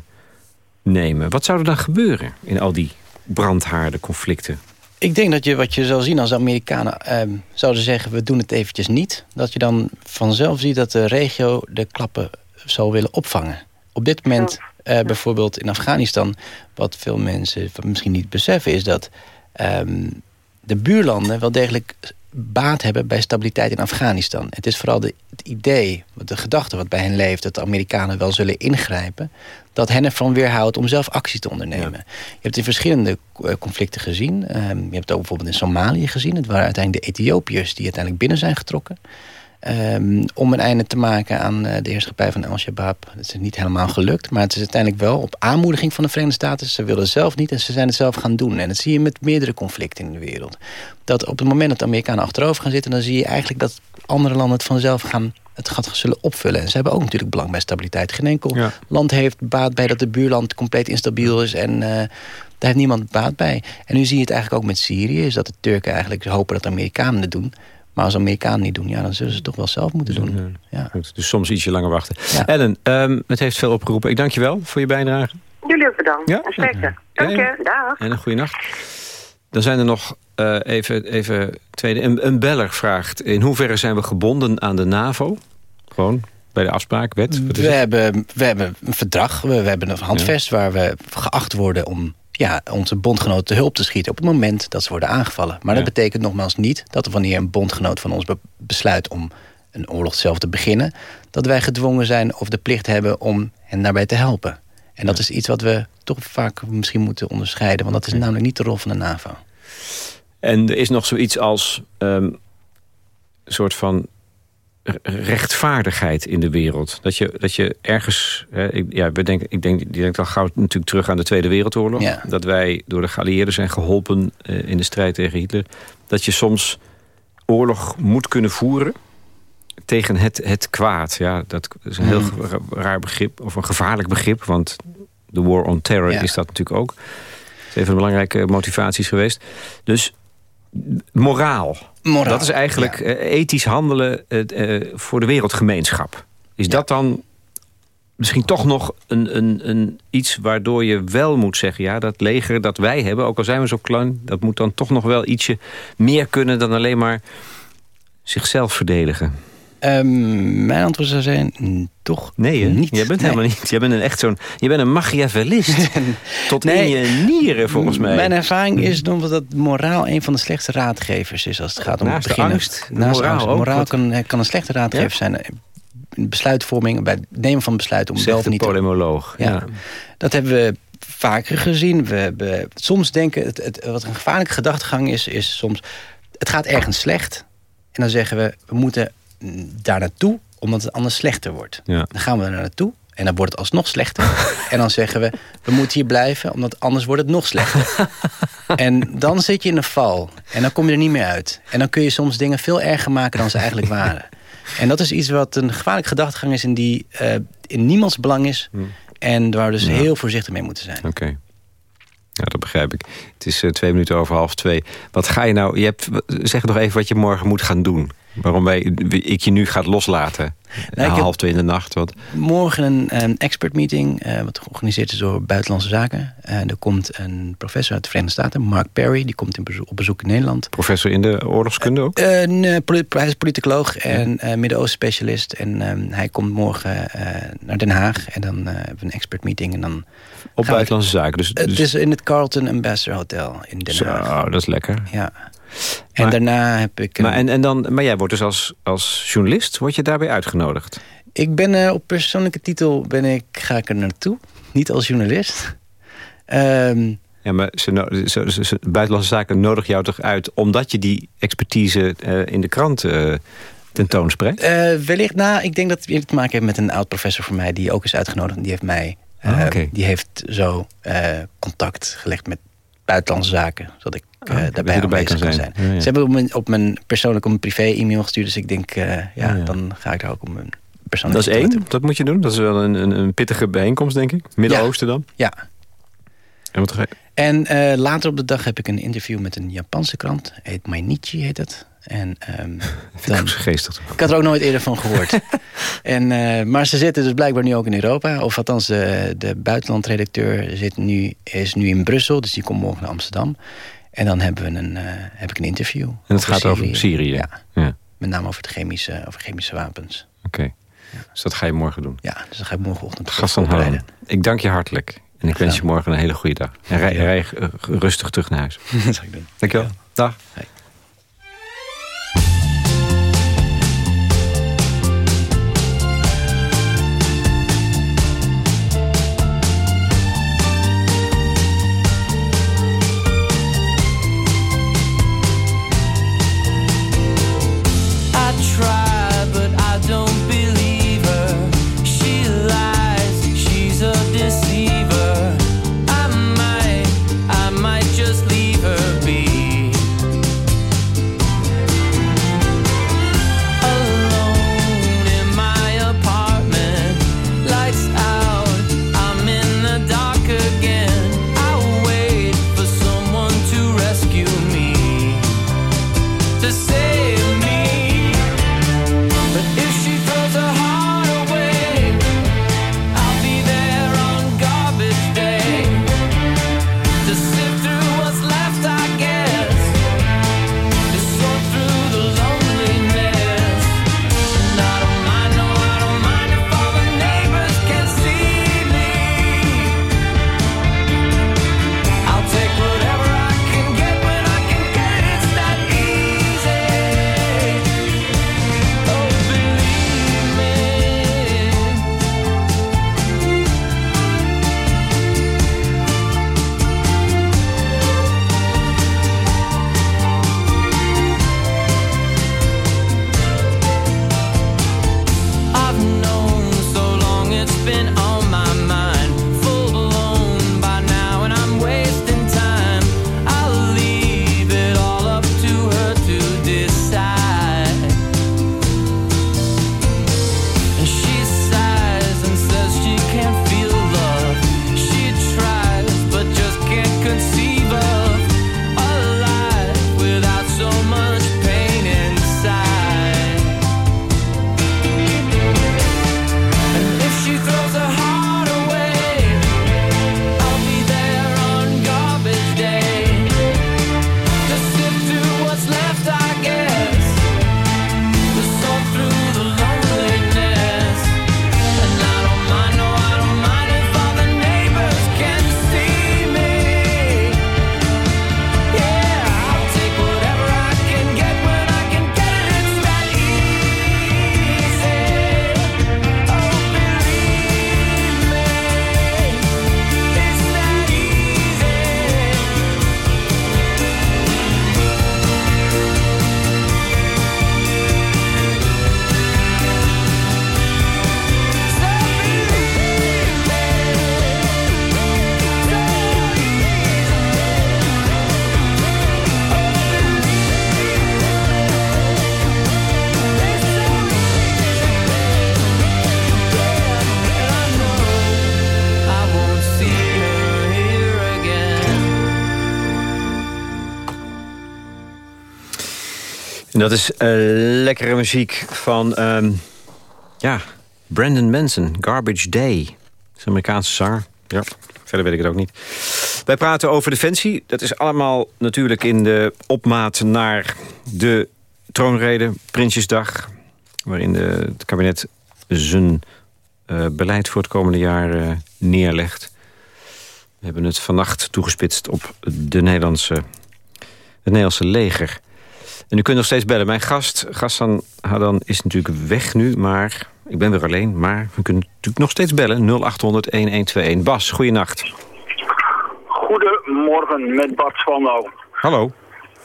nemen? Wat zou er dan gebeuren in al die brandhaarde conflicten? Ik denk dat je wat je zal zien als Amerikanen uh, zouden zeggen... we doen het eventjes niet. Dat je dan vanzelf ziet dat de regio de klappen zal willen opvangen. Op dit moment, uh, bijvoorbeeld in Afghanistan... wat veel mensen misschien niet beseffen is dat... Um, de buurlanden wel degelijk baat hebben bij stabiliteit in Afghanistan. Het is vooral de, het idee, de gedachte wat bij hen leeft... dat de Amerikanen wel zullen ingrijpen... dat hen ervan weerhoudt om zelf actie te ondernemen. Je hebt in verschillende eh, conflicten gezien. Ehm, je hebt het ook bijvoorbeeld in Somalië gezien. Het waren uiteindelijk de Ethiopiërs die uiteindelijk binnen zijn getrokken. Um, om een einde te maken aan uh, de heerschappij van Al-Shabaab. Dat is niet helemaal gelukt, maar het is uiteindelijk wel op aanmoediging van de Verenigde Staten. Ze willen zelf niet en ze zijn het zelf gaan doen. En dat zie je met meerdere conflicten in de wereld. Dat op het moment dat de Amerikanen achterover gaan zitten... dan zie je eigenlijk dat andere landen het vanzelf gaan het gaat zullen opvullen. En ze hebben ook natuurlijk belang bij stabiliteit. Geen enkel land heeft baat bij dat de buurland compleet instabiel is... en uh, daar heeft niemand baat bij. En nu zie je het eigenlijk ook met Syrië... is dat de Turken eigenlijk hopen dat de Amerikanen het doen... Maar als Amerikanen niet doen, ja, dan zullen ze het toch wel zelf moeten doen. Ja. dus soms ietsje langer wachten. Ellen, um, het heeft veel opgeroepen. Ik dank je wel voor je bijdrage. Jullie ook bedankt. Ja? Dank je. Dag. En een goede nacht. Dan zijn er nog uh, even, even tweede. Een, een beller vraagt, in hoeverre zijn we gebonden aan de NAVO? Gewoon bij de afspraak, wet? We hebben, we hebben een verdrag, we, we hebben een handvest... waar we geacht worden om ja, onze bondgenoten te hulp te schieten... op het moment dat ze worden aangevallen. Maar dat betekent nogmaals niet dat wanneer een bondgenoot van ons besluit... om een oorlog zelf te beginnen... dat wij gedwongen zijn of de plicht hebben om hen daarbij te helpen. En dat is iets wat we toch vaak misschien moeten onderscheiden... want dat is namelijk niet de rol van de NAVO. En er is nog zoiets als um, een soort van rechtvaardigheid in de wereld. Dat je, dat je ergens... Hè, ik, ja, we denken, ik denk, die denkt al gauw natuurlijk terug aan de Tweede Wereldoorlog. Dat wij door de geallieerden zijn geholpen uh, in de strijd tegen Hitler. Dat je soms oorlog moet kunnen voeren tegen het, het kwaad. Ja, dat is een heel mm. raar begrip, of een gevaarlijk begrip. Want de war on terror is dat natuurlijk ook. Dat is een van de belangrijke motivaties geweest. Dus moraal. moraal. Dat is eigenlijk eh, ethisch handelen uh, voor de wereldgemeenschap. Is dat dan misschien toch nog een, een, een iets waardoor je wel moet zeggen... ja, dat leger dat wij hebben, ook al zijn we zo klein... dat moet dan toch nog wel ietsje meer kunnen dan alleen maar zichzelf verdedigen. Um, mijn antwoord zou zijn, toch nee, niet. Jij bent helemaal niet. Je bent een echt zo'n. Je bent een Machiavellist. Tot nee, in je nieren, volgens mij. Mijn ervaring is dat moraal een van de slechtste raadgevers is als het gaat om Naast beginnen. angst, Naast moraal, angst. moraal kan, kan, een slechte raadgever zijn. Besluitvorming, bij het nemen van besluit om zelf niet. polemoloog. Ja. ja. Dat hebben we vaker gezien. We hebben soms denken, het, het, wat een gevaarlijke gedachtegang is, is soms. Het gaat ergens slecht. En dan zeggen we, we moeten daar naartoe omdat het anders slechter wordt. Dan gaan we er naartoe en dan wordt het alsnog slechter. en dan zeggen we, we moeten hier blijven, omdat anders wordt het nog slechter. en dan zit je in een val. En dan kom je er niet meer uit. En dan kun je soms dingen veel erger maken dan ze eigenlijk waren. En dat is iets wat een gevaarlijke gedachtegang is... en die uh, in niemands belang is. Hmm. En waar we dus heel voorzichtig mee moeten zijn. Oké. Ja, dat begrijp ik. Het is uh, twee minuten over half twee. Wat ga je nou... Je hebt, zeg nog even wat je morgen moet gaan doen. Waarom wij, ik je nu gaat loslaten. Nou, half twee in de nacht. Wat? Morgen een, een expert meeting. Uh, wat georganiseerd is door Buitenlandse Zaken. Uh, er komt een professor uit de Verenigde Staten. Mark Perry. Die komt in bezoek, op bezoek in Nederland. Professor in de oorlogskunde ook? Uh, nee, hij is politicoloog en. Midden-Oosten specialist. En ehm, hij komt morgen naar Den Haag. En dan hebben we een expert meeting. En dan op Buitenlandse Zaken? Dus, dus... Het is in het Carlton Ambassador Hotel in Den Haag. Zo, dat is lekker. Ja. En daarna heb ik... Maar, en, en dan, maar jij wordt dus als, als journalist, word je daarbij uitgenodigd? Ik ben uh, op persoonlijke titel ben ik, ga ik er naartoe. Niet als journalist. Um, ja, maar ze, ze, ze, Buitenlandse Zaken nodig jou toch uit... omdat je die expertise uh, in de krant uh, tentoonspreekt? wellicht, nou, ik denk dat het te maken heeft met een oud-professor van mij... die ook is uitgenodigd. Die heeft mij... Ah, okay. Die heeft zo contact gelegd met buitenlandse zaken. Zodat ik uh, daarbij aanwezig kan zijn. zijn. Ja, ja. Ze hebben op mijn, op mijn persoonlijk op mijn privé-e-mail gestuurd. Dus ik denk, uh, ja, dan ga ik daar ook op mijn persoonlijke Dat is één, dat moet je doen. Dat is wel een, een, een pittige bijeenkomst, denk ik. Midden-Oosten dan? Ja. En, wat ga je... en uh, later op de dag heb ik een interview met een Japanse krant. Heet Mainichi, heet het. En, um, dan, geestig. Ik had er ook nooit eerder van gehoord. en, uh, maar ze zitten dus blijkbaar nu ook in Europa. Of althans, de, de buitenlandredacteur zit nu, is nu in Brussel. Dus die komt morgen naar Amsterdam. En dan hebben we een, uh, heb ik een interview. En het gaat Syrië. over Syrië? Ja. ja. Met name over, het chemische, over chemische wapens. Oké. Okay. Ja. Dus dat ga je morgen doen? Ja, dus dat ga ik morgenochtend Gast van Ik dank je hartelijk. En ik wens je morgen een hele goede dag. En rij, rij rustig terug naar huis. dat zal ik doen. Dankjewel. Dag. Hey. Dat is uh, lekkere muziek van um, ja, Brandon Manson, Garbage Day. Dat is een Amerikaanse zanger. Ja, verder weet ik het ook niet. Wij praten over defensie. Dat is allemaal natuurlijk in de opmaat naar de troonrede, Prinsjesdag... waarin de, het kabinet zijn uh, beleid voor het komende jaar uh, neerlegt. We hebben het vannacht toegespitst op de Nederlandse, het Nederlandse leger... En u kunt nog steeds bellen. Mijn gast, Gassan Hadan, is natuurlijk weg nu, maar ik ben weer alleen. Maar we kunnen natuurlijk nog steeds bellen. 0800-1121. Bas, goeienacht. Goedemorgen, met Bart Spandau. Hallo.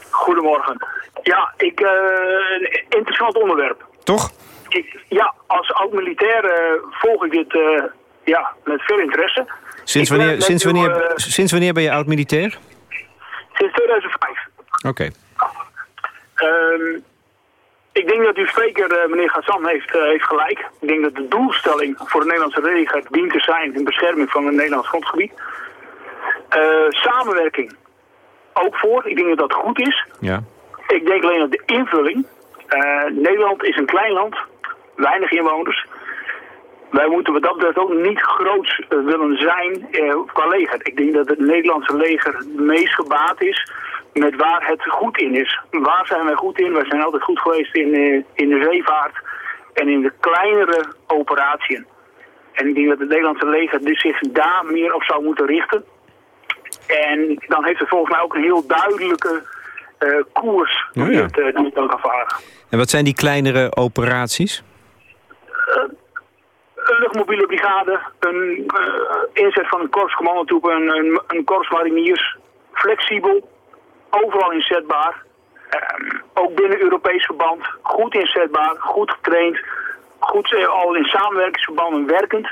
Goedemorgen. Ja, ik, uh, een interessant onderwerp. Toch? Ik, ja, als oud-militair uh, volg ik dit uh, ja, met veel interesse. Sinds wanneer, sinds, wanneer, sinds wanneer ben je oud-militair? Sinds 2005. Oké. Okay. Um, ik denk dat uw spreker, uh, meneer Gazan, heeft, uh, heeft gelijk. Ik denk dat de doelstelling voor het Nederlandse leger dient te zijn in bescherming van het Nederlands grondgebied. Uh, samenwerking ook voor. Ik denk dat dat goed is. Ja. Ik denk alleen dat de invulling. Nederland is een klein land, weinig inwoners. Wij moeten wat dat betreft ook niet groots willen zijn qua leger. Ik denk dat het Nederlandse leger het meest gebaat is met waar het goed in is. Waar zijn wij goed in? Wij zijn altijd goed geweest in, uh, in de zeevaart en in de kleinere operaties. En ik denk dat het Nederlandse leger dus zich daar meer op zou moeten richten. En dan heeft het volgens mij ook een heel duidelijke uh, koers die, oh ja. het, uh, kan varen. En wat zijn die kleinere operaties? een luchtmobiele brigade, een inzet van een korpscommandotroep, een, een, een korps mariniers, flexibel, overal inzetbaar. Um, ook binnen Europees verband, goed inzetbaar, goed getraind, goed uh, al in samenwerkingsverbanden werkend.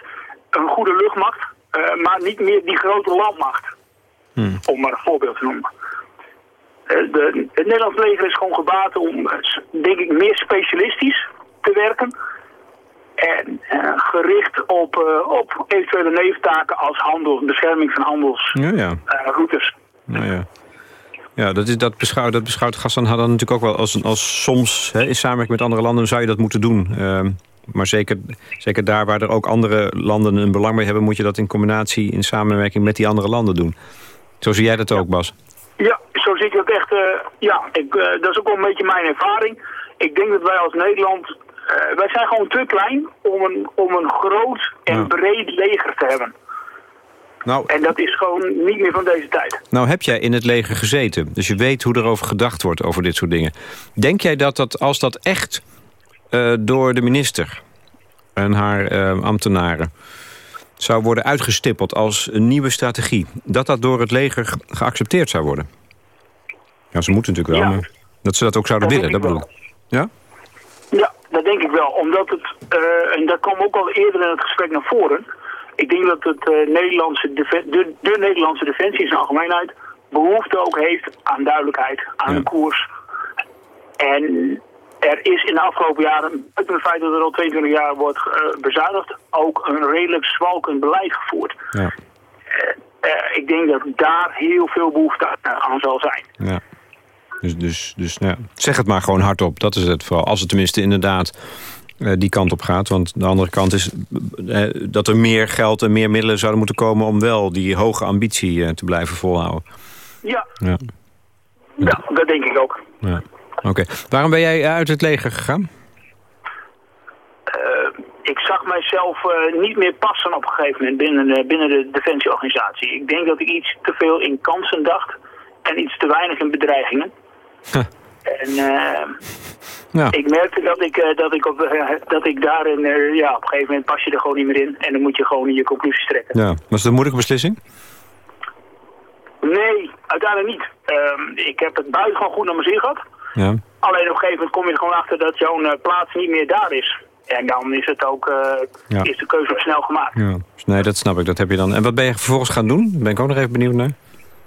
Een goede luchtmacht, uh, maar niet meer die grote landmacht. Hmm. Om maar een voorbeeld te noemen. Uh, de, het Nederlands leger is gewoon gebaat om, denk ik, meer specialistisch te werken. En gericht op, op eventuele neeftaken als handel, bescherming van handelsroutes. Ja, ja. ja, ja. Ja, dat, is, dat, beschouwt, dat beschouwt Gassan natuurlijk ook wel als, als soms... Hè, in samenwerking met andere landen zou je dat moeten doen. Uh, maar zeker, zeker daar waar er ook andere landen een belang bij hebben... moet je dat in combinatie, in samenwerking met die andere landen doen. Zo zie jij dat ook, Bas? Ja, zo zie ik dat echt. Uh, ja, ik, uh, dat is ook wel een beetje mijn ervaring. Ik denk dat wij als Nederland... Uh, wij zijn gewoon te klein om een, om een groot en ja. breed leger te hebben. Nou, en dat is gewoon niet meer van deze tijd. Nou heb jij in het leger gezeten, dus je weet hoe erover gedacht wordt over dit soort dingen. Denk jij dat, dat als dat echt uh, door de minister en haar uh, ambtenaren zou worden uitgestippeld als een nieuwe strategie... dat dat door het leger geaccepteerd zou worden? Ja, ze moeten natuurlijk wel, ja. maar dat ze dat ook zouden dat willen, dat bedoel ik. Ja? Ja, dat denk ik wel. Omdat het, uh, en dat kwam ook al eerder in het gesprek naar voren... Ik denk dat het, uh, Nederlandse de, de, Nederlandse defensie in zijn algemeenheid behoefte ook heeft aan duidelijkheid, aan ja. een koers. En er is in de afgelopen jaren, buiten het feit dat er al 22 jaar wordt uh, bezuinigd, ook een redelijk zwalkend beleid gevoerd. Ja. Uh, uh, ik denk dat daar heel veel behoefte aan zal zijn. Ja. Dus, dus, dus ja. zeg het maar gewoon hardop. Dat is het vooral. Als het tenminste inderdaad die kant op gaat. Want de andere kant is uh, dat er meer geld en meer middelen zouden moeten komen... om wel die hoge ambitie uh, te blijven volhouden. Ja. ja. Ja, dat denk ik ook. Ja. Oké. Okay. Waarom ben jij uit het leger gegaan? ik zag mijzelf niet meer passen op een gegeven moment binnen, binnen de defensieorganisatie. Ik denk dat ik iets te veel in kansen dacht en iets te weinig in bedreigingen. En uh, ja. ik merkte dat ik, uh, dat ik, op, uh, dat ik daarin, ja, op een gegeven moment pas je er gewoon niet meer in. En dan moet je gewoon in je conclusies trekken. Ja, was het een moeilijke beslissing? Nee, uiteindelijk niet. Ehm, ik heb het buitengewoon goed naar mijn zin gehad. Ja. Alleen op een gegeven moment kom je er gewoon achter dat jouw plaats niet meer daar is. En dan is het ook, ja. is de keuze ook snel gemaakt. Ja. Nee, dat snap ik. Dat heb je dan. En wat ben je vervolgens gaan doen? Ben ik ook nog even benieuwd naar.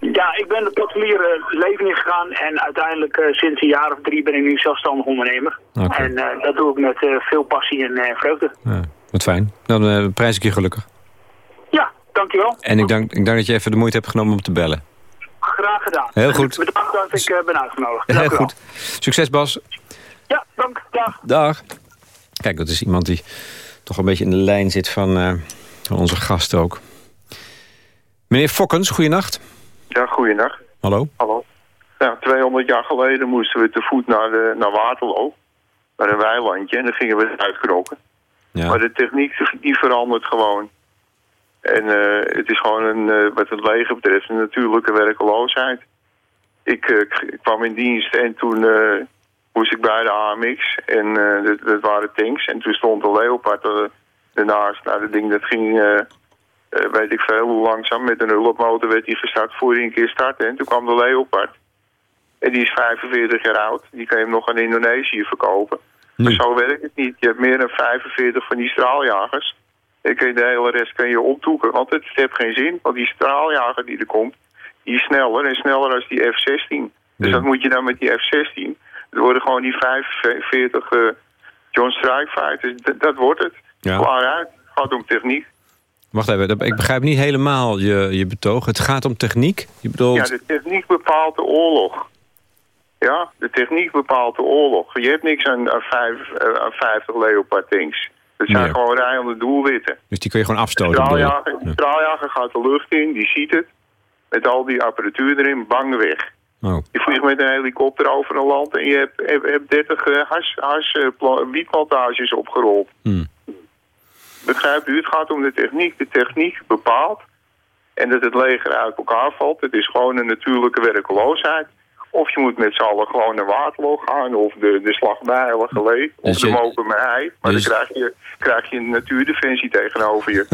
Ja, ik ben de particuliere leven ingegaan en uiteindelijk uh, sinds een jaar of drie ben ik nu zelfstandig ondernemer. Okay. En uh, dat doe ik met uh, veel passie en vreugde. Ja, wat fijn. Dan prijs ik je gelukkig. Ja, dankjewel. En ik dank, ik dank dat je even de moeite hebt genomen om te bellen. Graag gedaan. Heel goed. Bedankt dat ik ben uitgenodigd. Heel goed. Succes Bas. dag. Dag. Kijk, dat is iemand die toch een beetje in de lijn zit van, van onze gast ook. Meneer Fokkens, goeienacht. Ja, goeienacht. Hallo. Hallo. Ja, 200 jaar geleden moesten we te voet naar, de, naar Waterloo. Naar een weilandje en dan gingen we uitkrokken. Ja. Maar de techniek die verandert gewoon. En uh, het is gewoon een, uh, wat het leger betreft een natuurlijke werkeloosheid. Ik, uh, kwam in dienst en toen moest ik bij de AMX. En dat, dat, waren tanks. En toen stond de Leopard ernaast. Nou, dat ding dat ging, weet ik veel hoe langzaam. Met een hulpmotor werd hij gestart voor hij een keer startte. En toen kwam de Leopard. En die is 45 jaar oud. Die kan je hem nog aan Indonesië verkopen. Maar zo werkt het niet. Je hebt meer dan 45 van die straaljagers. En kun je de hele rest kun je optoeken. Want het heeft geen zin. Want die straaljager die er komt, die is sneller en sneller als die F-16. Dus dat moet je dan met die F-16. Er worden gewoon die 45 uh, John Strike fighters. Dat, dat wordt het. Ja. Klaar uit. Het gaat om techniek. Wacht even, ik begrijp niet helemaal je, je betoog. Het gaat om techniek? Je bedoelt... Ja, de techniek bepaalt de oorlog. Ja, de techniek bepaalt de oorlog. Je hebt niks aan, aan, vijf, eh, aan 50 Leopard tanks. Dat zijn gewoon rijende doelwitten. Dus die kun je gewoon afstoten? De straaljager, de straaljager gaat de lucht in, die ziet het. Met al die apparatuur erin, bang weg. Oh. Je vliegt met een helikopter over een land en je hebt, hebt, 30 uh, has, has uh, wietplantages opgerold. Hmm. Begrijpt u? Het gaat om de techniek. De techniek bepaalt. En dat het leger uit elkaar valt. Het is gewoon een natuurlijke werkeloosheid. Of je moet met z'n allen gewoon naar Waterloo gaan. Of de, de slag bij Heilige Lee. Of dus de mopen. Maar dus... dan krijg je, krijg je een natuurdefensie tegenover je.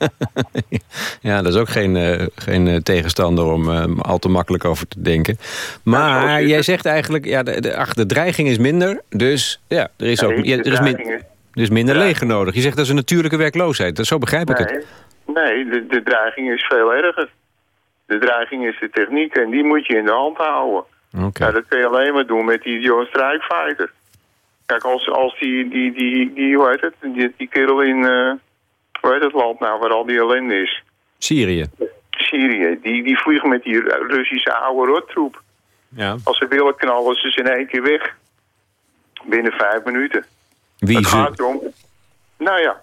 ja, dat is ook geen, uh, geen uh, tegenstander om uh, al te makkelijk over te denken. Maar ja, jij zegt eigenlijk, ja, de, de, ach, de dreiging is minder. Dus ja, er is, ook, ja, er is, min, er is minder leger nodig. Je zegt dat is een natuurlijke werkloosheid. Dat, zo begrijp ik nee, het. Nee, de, de dreiging is veel erger. De dreiging is de techniek en die moet je in de hand houden. Okay. Ja, dat kun je alleen maar doen met die Johan Strike Fighter. Kijk, als, als die, die, die, die, hoe heet het, die, die kerel in, uh, hoe heet het land nou, waar al die ellende is? Syrië. Syrië, die, die vliegen met die Russische oude rottroep. Ja. Als ze willen knallen ze in één keer weg. Binnen vijf minuten. Wie is gaat om. Nou ja,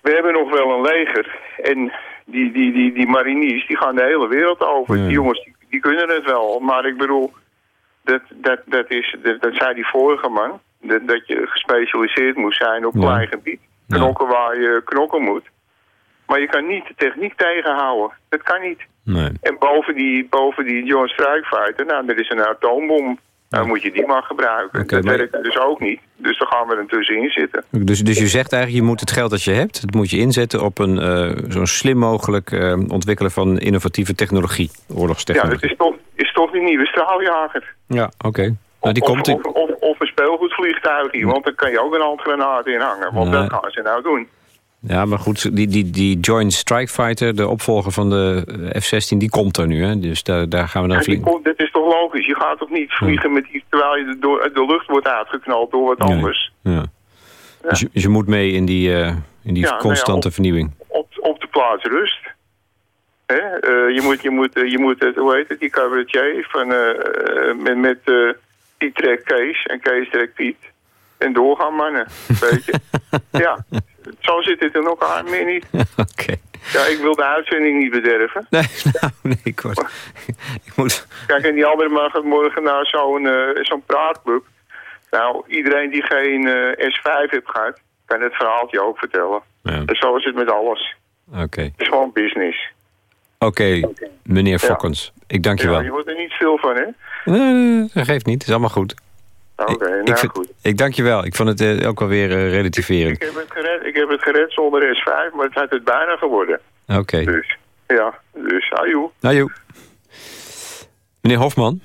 we hebben nog wel een leger. En die, die, die, die mariniers, die gaan de hele wereld over. Die jongens, die, die, kunnen het wel. Maar ik bedoel, dat, dat, dat, is, dat, dat zei die vorige man. Dat, dat je gespecialiseerd moet zijn op klein gebied. Knokken waar je knokken moet. Maar je kan niet de techniek tegenhouden. Dat kan niet. Nee. En boven die, boven die John Strike Fighter, nou, er is een atoombom. Dan moet je die maar gebruiken. Okay, dat maar... werkt dus ook niet. Dus dan gaan we er tussenin zitten. Dus, dus je zegt eigenlijk, je moet het geld dat je hebt... dat moet je inzetten op een uh, zo slim mogelijk uh, ontwikkelen van innovatieve technologie. Oorlogstechnologie. Ja, het is toch, is toch die nieuwe straaljager. Ja, oké. Nou, die of, komt... Of, of, of, een speelgoedvliegtuig hier, want dan kan je ook een handgranaat in hangen. Want dat gaan ze nou doen. Ja, maar goed, die, die, die Joint Strike Fighter, de opvolger van de F-16, die komt er nu. Hè? Dus daar, daar gaan we dan ja, vliegen. Komt, dit is toch logisch? Je gaat toch niet vliegen met iets terwijl je door de lucht wordt uitgeknald door wat anders? Ja. ja. Dus, je, dus, je, moet mee in die, uh, in die constante nou op, vernieuwing. Op, op de plaats rust. Hè? Uh, je moet, je moet, je moet het, hoe heet het, die cabaretier van, met, met Piet trek Kees en Kees trek Piet. En doorgaan mannen, weet je. ja, zo zit het in elkaar, meer niet. Oké. Ja, ik wil de uitzending niet bederven. Nee, nou, nee, ik, word, ik moet... Kijk, en die andere mag morgen naar zo'n uh, zo'n praatclub. Nou, iedereen die geen uh, S5 heeft gehad, kan het verhaaltje ook vertellen. Ja. En zo is het met alles. Oké. Het is gewoon business. Oké, okay, meneer Fokkens. Ja. Ik dank je ja, wel. je wordt er niet veel van, hè? Nee, dat geeft niet. Het is allemaal goed. Oké, okay, nou ik, goed. Ik dank je wel. Ik vond het uh, ook wel weer uh, relativerend. Ik, ik, heb het gered, ik heb het gered zonder S5, maar het is het bijna geworden. Oké. Okay. Dus, ja, dus ajoe. Ajoe. Meneer Hofman.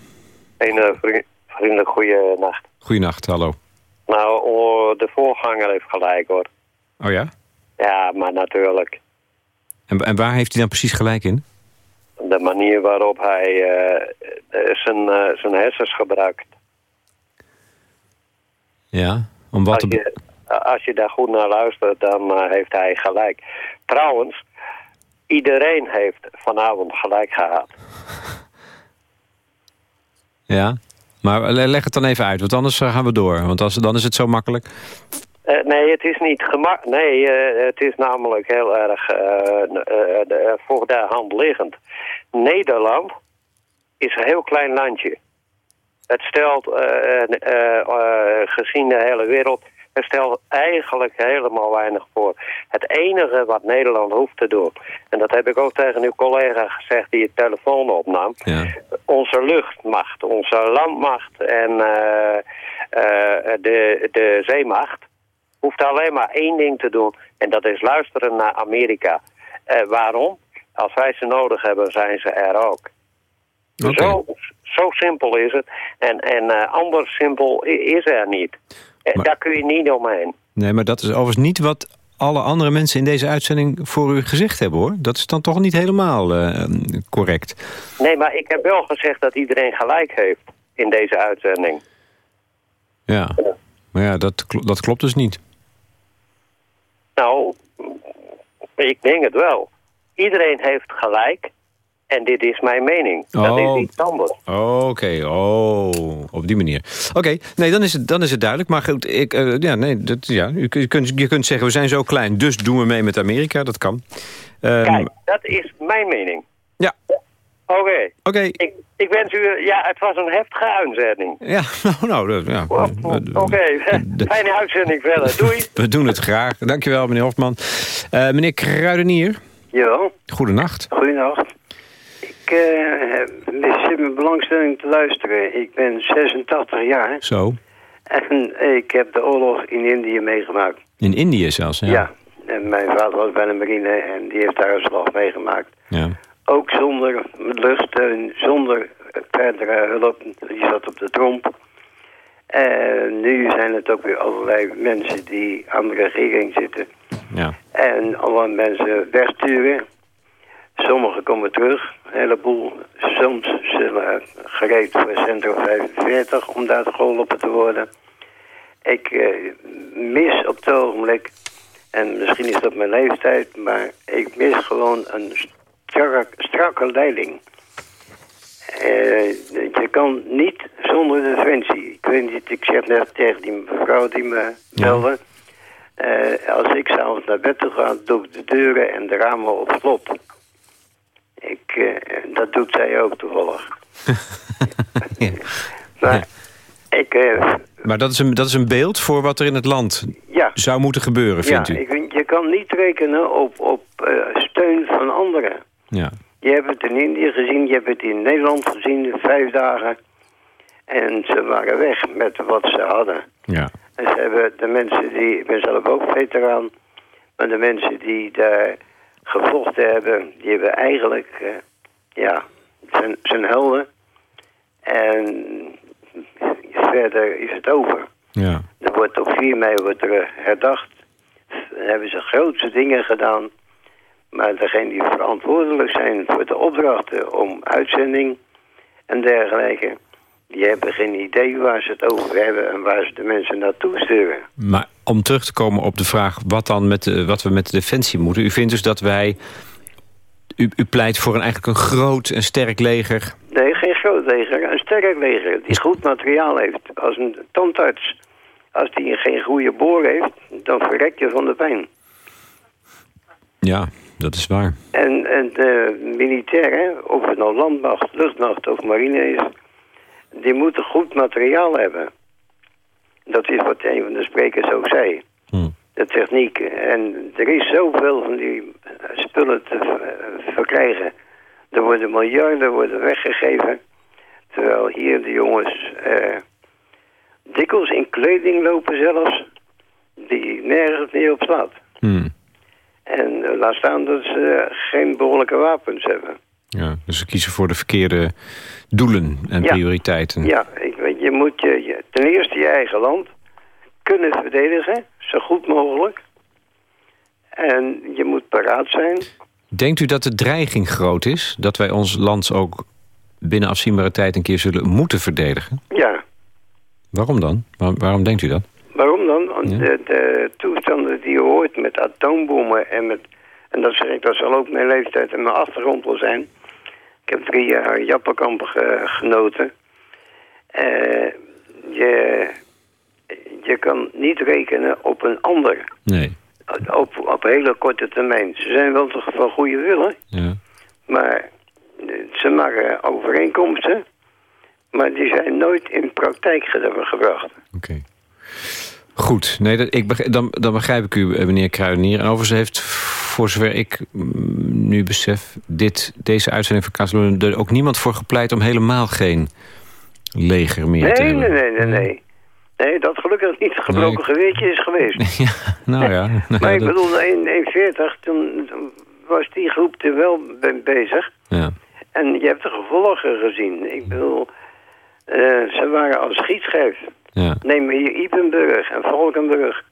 Een uh, vriend, vriendelijk goede nacht. Goeienacht, hallo. Nou, de voorganger heeft gelijk hoor. Oh ja? Ja, maar natuurlijk. En, en waar heeft hij dan precies gelijk in? De manier waarop hij zijn, zijn hersens gebruikt. Ja, om wat als, je, als je daar goed naar luistert, dan uh, heeft hij gelijk. Trouwens, iedereen heeft vanavond gelijk gehad. Ja, Maar leg het dan even uit, want anders gaan we door. Want als, dan is het zo makkelijk. nee, het is niet gemakkelijk. Nee, het is namelijk heel erg voor de hand liggend. Nederland is een heel klein landje. Het stelt, gezien de hele wereld, het stelt eigenlijk helemaal weinig voor. Het enige wat Nederland hoeft te doen... en dat heb ik ook tegen uw collega gezegd die het telefoon opnam... Ja. onze luchtmacht, onze landmacht en uh, uh, de, de zeemacht... hoeft alleen maar één ding te doen... en dat is luisteren naar Amerika. Uh, waarom? Als wij ze nodig hebben, zijn ze er ook. Okay. Zo, zo simpel is het. En, en anders simpel is er niet. Maar, Daar kun je niet omheen. Nee, maar dat is overigens niet wat alle andere mensen in deze uitzending voor u gezegd hebben, hoor. Dat is dan toch niet helemaal uh, correct. Nee, maar ik heb wel gezegd dat iedereen gelijk heeft in deze uitzending. Ja, maar ja, dat, dat klopt dus niet. Nou, ik denk het wel. Iedereen heeft gelijk. En dit is mijn mening. Dat is oh. iets anders. Oké, oh, op die manier. Oké, nee, dan is, het, dan is het duidelijk. Maar goed, ik, uh, ja, nee, dat, ja, je, kunt, je kunt zeggen, we zijn zo klein, dus doen we mee met Amerika. Dat kan. Um, Kijk, dat is mijn mening. Ja. Oké. Oké. Ik, ik wens u... Ja, het was een heftige uitzending. Ja, nou, nou ja. Oké, fijne uitzending verder. Doei. We doen het graag. Dankjewel, meneer Hofman. Uh, meneer Kruidenier. Ja. Goedenacht. Goedenacht ik uh, zit met belangstelling te luisteren. Ik ben 86 jaar. Zo. En ik heb de oorlog in Indië meegemaakt. In Indië zelfs, ja? Ja. En mijn vader was bij de marine en die heeft daar een slag meegemaakt. Ja. Ook zonder luchtsteun, zonder verdere hulp. Die zat op de tromp. En nu zijn het ook weer allerlei mensen die aan de regering zitten. Ja. En alle mensen wegsturen. Sommigen komen terug, een heleboel. Soms zullen gereed voor Centrum 45 om daar geholpen te worden. Ik eh, mis op het ogenblik, en misschien is dat mijn leeftijd, maar ik mis gewoon een strak, strakke leiding. Uh, je kan niet zonder defensie. Ik weet niet, ik zeg net tegen die mevrouw die me belde. Uh, als ik s'avonds naar bed toe ga, doe ik de deuren en de ramen op slot. Ik, uh, dat doet zij ook toevallig. ja. Maar ik... Uh, maar dat is, een, dat is een beeld voor wat er in het land ja. zou moeten gebeuren, vindt ja, u? Ik je kan niet rekenen op, op uh, steun van anderen. Ja. Je hebt het in Indië gezien, je hebt het in Nederland gezien, vijf dagen. En ze waren weg met wat ze hadden. Ja. En ze hebben de mensen die... Ik ben zelf ook veteraan. Maar de mensen die daar gevochten hebben, die hebben eigenlijk, uh, ja, zijn, zijn helden. En verder is het over. Ja. Er wordt op 4 mei wordt er herdacht. Dan hebben ze grootste dingen gedaan. Maar degenen die verantwoordelijk zijn voor de opdrachten om uitzending en dergelijke... die hebben geen idee waar ze het over hebben en waar ze de mensen naartoe sturen. Maar om terug te komen op de vraag wat, dan met de, wat we met de defensie moeten. U vindt dus dat wij... U, u pleit voor een, eigenlijk een groot en sterk leger? Nee, geen groot leger. Een sterk leger die goed materiaal heeft. Als een tandarts. Als die geen goede boor heeft, dan verrek je van de pijn. Ja, dat is waar. En, en de militairen, of het nou landmacht, luchtmacht of marine is... die moeten goed materiaal hebben. Dat is wat een van de sprekers ook zei. Hm. De techniek. En er is zoveel van die spullen te verkrijgen. Er worden miljarden worden weggegeven. Terwijl hier de jongens eh, dikwijls in kleding lopen zelfs. Die nergens meer op slaat. Hm. En uh, laat staan dat ze geen behoorlijke wapens hebben. Ja, dus ze kiezen voor de verkeerde doelen en ja. prioriteiten. Ja, ik weet, je moet je, je, ten eerste je eigen land kunnen verdedigen, zo goed mogelijk. En je moet paraat zijn. Denkt u dat de dreiging groot is? Dat wij ons land ook binnen afzienbare tijd een keer zullen moeten verdedigen? Ja. Waarom dan? Waar, waarom denkt u dat? Waarom dan? Ja. De, de, toestanden die je hoort met atoombommen en met... En dat zeg ik, dat zal ook mijn leeftijd en mijn achtergrond wel zijn. Ik heb drie jaar Jappenkampen ge, genoten. je, je kan niet rekenen op een ander. Nee. Op, op hele korte termijn. Ze zijn wel toch van goede willen. Ja. Maar ze maken overeenkomsten. Maar die zijn nooit in praktijk gebracht. Oké. Goed, nee, dat, ik, dan, dan begrijp ik u, eh, meneer Kruidenier. En overigens heeft, voor zover ik mm, nu besef... Dit, deze uitzending van Kazelun er ook niemand voor gepleit... om helemaal geen leger meer nee, te hebben. Nee, nee, nee, nee. Nee, dat gelukkig niet gebroken nee. geweertje is geweest. ja, nou ja. Nou, maar ik dat... bedoel, in 1940, toen was die groep er wel bezig. Ja. En je hebt de gevolgen gezien. Ik bedoel, uh, ze waren als schietschijf. Ja. Neem hier Ipenburg en Valkenburg.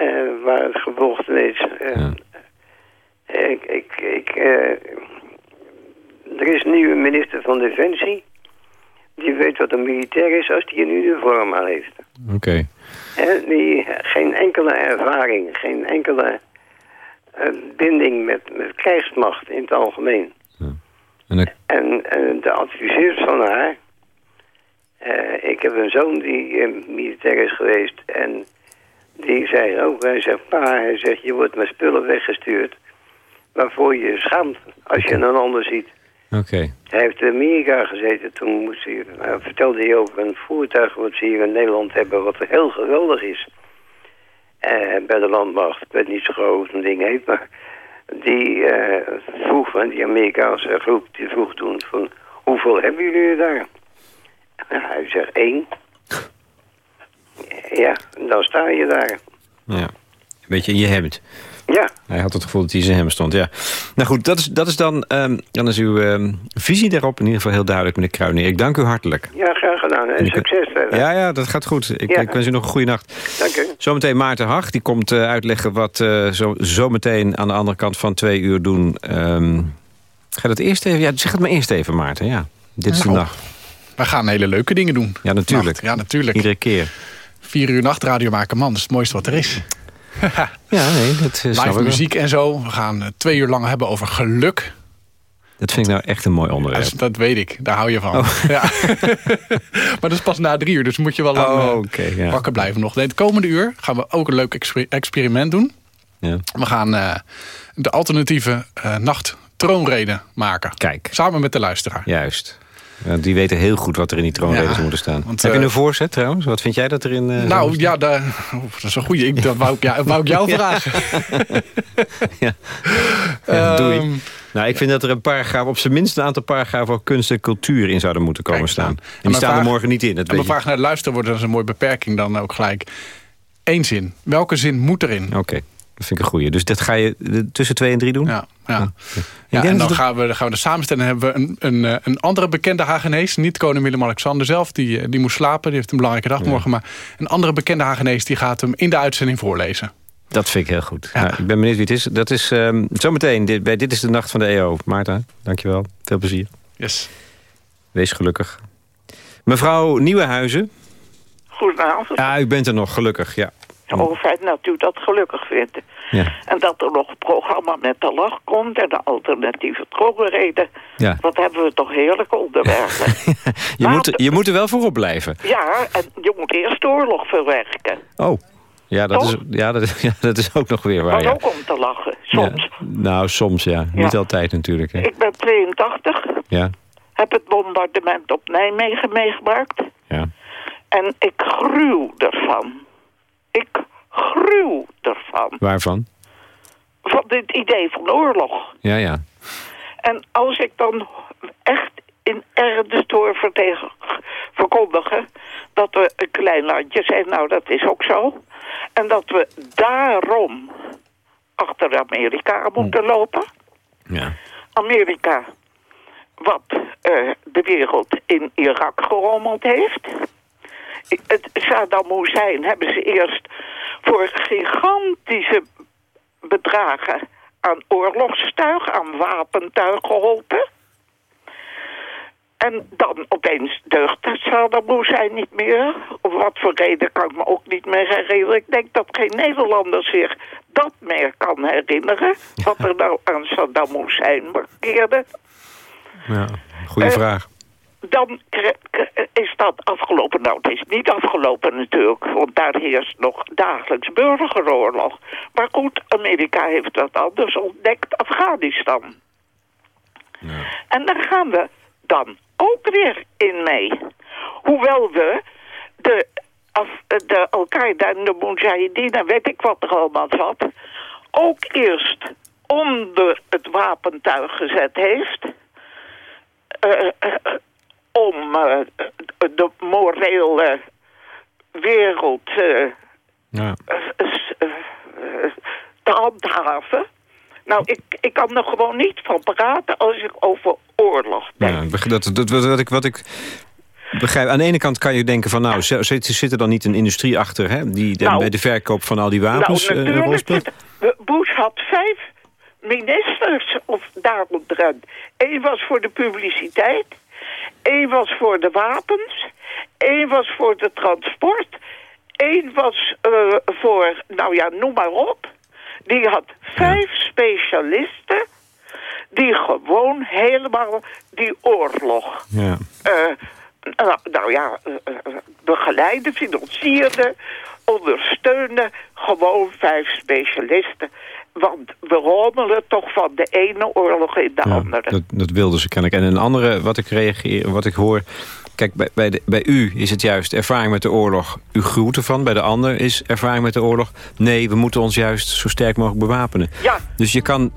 Uh, waar het gevochten is. Ja. Ik, ik, ik, er is nu een minister van Defensie. Die weet wat een militair is als die een uniform aan heeft. Oké. Okay. En die geen enkele ervaring, geen enkele binding met, met krijgsmacht in het algemeen. Ja. En, de... en, en de adviseurs van haar uh, ik heb een zoon die uh, militair is geweest. En die zei ook, hij zegt, pa, hij zegt, je wordt met spullen weggestuurd. Waarvoor je je schaamt als je een ander ziet. Oké. Okay. Hij heeft in Amerika gezeten. Toen moest hij, uh, vertelde hij over een voertuig wat ze hier in Nederland hebben... wat heel geweldig is. bij de landmacht. Ik weet niet zo groot een ding heet, maar... Die vroeg van die Amerikaanse groep, die vroeg toen van... Hoeveel hebben jullie daar? Ja, hij zegt één. Ja, dan sta je daar. Ja, een beetje in je hemd. Ja. Hij had het gevoel dat hij in zijn hemd stond, ja. Nou goed, dat is, dat is dan, um, dan is uw um, visie daarop in ieder geval heel duidelijk, meneer Kruijner. Ik dank u hartelijk. Ja, graag gedaan. En succes verder. Ja, ja, dat gaat goed. Ik, ja. ik wens u nog een goede nacht. Dank u. Zometeen Maarten Hag, die komt uh, uitleggen wat uh, zo, zometeen aan de andere kant van twee uur doen. Um, ga dat eerst even, ja, zeg het maar eerst even, Maarten. Ja, dit is de Nou, nacht. We gaan hele leuke dingen doen. Ja, natuurlijk. Nacht. Ja, natuurlijk. Iedere keer. Vier uur nachtradio maken, man. Dat is het mooiste wat er is. ja, nee, dat is Live muziek en zo. We gaan uh, twee uur lang hebben over geluk. Dat vind ik nou echt een mooi onderwerp. Dat, dat weet ik, daar hou je van. Oh. Ja. maar dat is pas na drie uur, dus moet je wel lang oh, uh, okay, ja. wakker blijven nog. Het komende uur gaan we ook een leuk exper experiment doen. Ja. We gaan uh, de alternatieve nacht troonrede maken. Kijk. Samen met de luisteraar. Juist. Ja, die weten heel goed wat er in die troonrede zou moeten staan. Want, Heb je uh, een voorzet trouwens? Wat vind jij dat er in... Uh, nou ja, daar, oh, dat is een goede. Ik, dat wou ik, ja, wou ik jou vragen. ja. ja doei. Um, nou, ik vind dat er een paragraaf, op zijn minst een aantal paragrafen... over kunst en cultuur in zouden moeten komen staan. En, en die staan vraag, er morgen niet in. Dat en mijn vraag naar de luisteraar wordt als een mooie beperking dan ook gelijk. Eén zin. Welke zin moet erin? Oké. Okay. Dat vind ik een goeie. Dus dat ga je tussen twee en drie doen? Ja, ja. ja en dan gaan we, gaan we de samenstelling hebben we een, een, een andere bekende Hagenees. Niet koning Willem-Alexander zelf, die, die moest slapen. Die heeft een belangrijke dag ja. morgen. Maar een andere bekende Hagenees die gaat hem in de uitzending voorlezen. Dat vind ik heel goed. Ja. Nou, ik ben benieuwd wie het is. Dat is um, zometeen dit, bij Dit is de Nacht van de EO. Maarten, dankjewel. Veel plezier. Yes. Wees gelukkig. Mevrouw Nieuwenhuizen. Goedenavond. Ja, u bent er nog, gelukkig, ja. Over feit dat u dat gelukkig vindt. Ja. En dat er nog een programma met de lach komt en de alternatieve troonreden. Ja. Wat hebben we toch heerlijke onderwerpen. je, moet, je moet er wel voorop blijven. Ja, en je moet eerst de oorlog verwerken. Oh, ja, dat, is, ja, dat, is, ja, dat is ook nog weer waar. Maar ja. ook om te lachen, soms. Nou, soms ja. Niet altijd natuurlijk. Hè. Ik ben 82. Ja. Heb het bombardement op Nijmegen meegemaakt. Ja. En ik gruw ervan. Ik gruw ervan. Waarvan? Van dit idee van oorlog. Ja, ja. En als ik dan echt in ernst hoor verkondigen... dat we een klein landje zijn, nou dat is ook zo... en dat we daarom achter Amerika moeten Hm. lopen. Ja. Amerika, wat uh, de wereld in Irak gerommeld heeft... Het Saddam Hussein hebben ze eerst voor gigantische bedragen aan oorlogstuig, aan wapentuig geholpen. En dan opeens deugt Saddam Hussein niet meer. Om wat voor reden kan ik me ook niet meer herinneren. Ik denk dat geen Nederlander zich dat meer kan herinneren. Wat er nou aan Saddam Hussein markeerde. Ja, goede uh, vraag. Dan is dat afgelopen. Nou, het is niet afgelopen natuurlijk, want daar heerst nog dagelijks burgeroorlog. Maar goed, Amerika heeft dat anders ontdekt, Afghanistan. Ja. En daar gaan we dan ook weer in mee. Hoewel we de, de Al-Qaeda en de Mujahideen, weet ik wat er allemaal zat... ook eerst onder het wapentuig gezet heeft... Uh, om uh, de morele wereld uh, ja. te handhaven. Nou, ik, ik kan er gewoon niet van praten als ik over oorlog denk. Ja, dat, dat, wat, ik, wat ik begrijp, aan de ene kant kan je denken van... nou, zit er dan niet een industrie achter... Hè, die nou, bij de verkoop van al die wapens nou, uh, rol speelt? Bush had vijf ministers of daaromtrent. Eén was voor de publiciteit. Eén was voor de wapens. Eén was voor de transport. Eén was uh, voor, nou ja, noem maar op. Die had vijf specialisten die gewoon helemaal die oorlog... Ja. Uh, nou, nou, ja, uh, begeleiden, financierden, ondersteunen. Gewoon vijf specialisten. Want we rommelen toch van de ene oorlog in de andere. Dat, dat wilden ze kennelijk. En een andere, wat ik, reageer, wat ik hoor... Kijk, bij, bij, de, bij u is het juist ervaring met de oorlog. U groeit ervan. Bij de ander is ervaring met de oorlog... nee, we moeten ons juist zo sterk mogelijk bewapenen. Ja. Dus je kan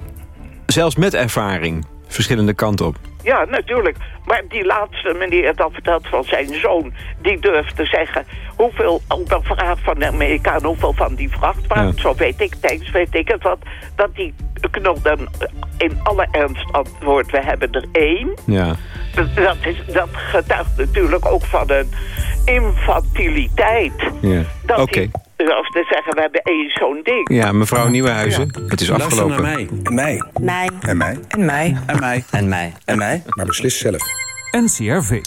zelfs met ervaring verschillende kanten op. Ja, natuurlijk. Maar die laatste meneer dat vertelt van zijn zoon... die durft te zeggen hoeveel, op een vraag van de Amerikaan... hoeveel van die vrachtwagens, zo weet ik, tanks, weet ik het wat... dat die knalden in alle ernst antwoord, we hebben er één. Ja. Dat, is, dat getuigt natuurlijk ook van een infantiliteit. Ja. Oké. Of te zeggen, we hebben één zo'n ding. Ja, mevrouw Nieuwenhuizen, het is afgelopen. Luister naar mij. Mij. En mij. En mij. En mij. En mij. En mij. En mij. Maar beslis zelf. NCRV.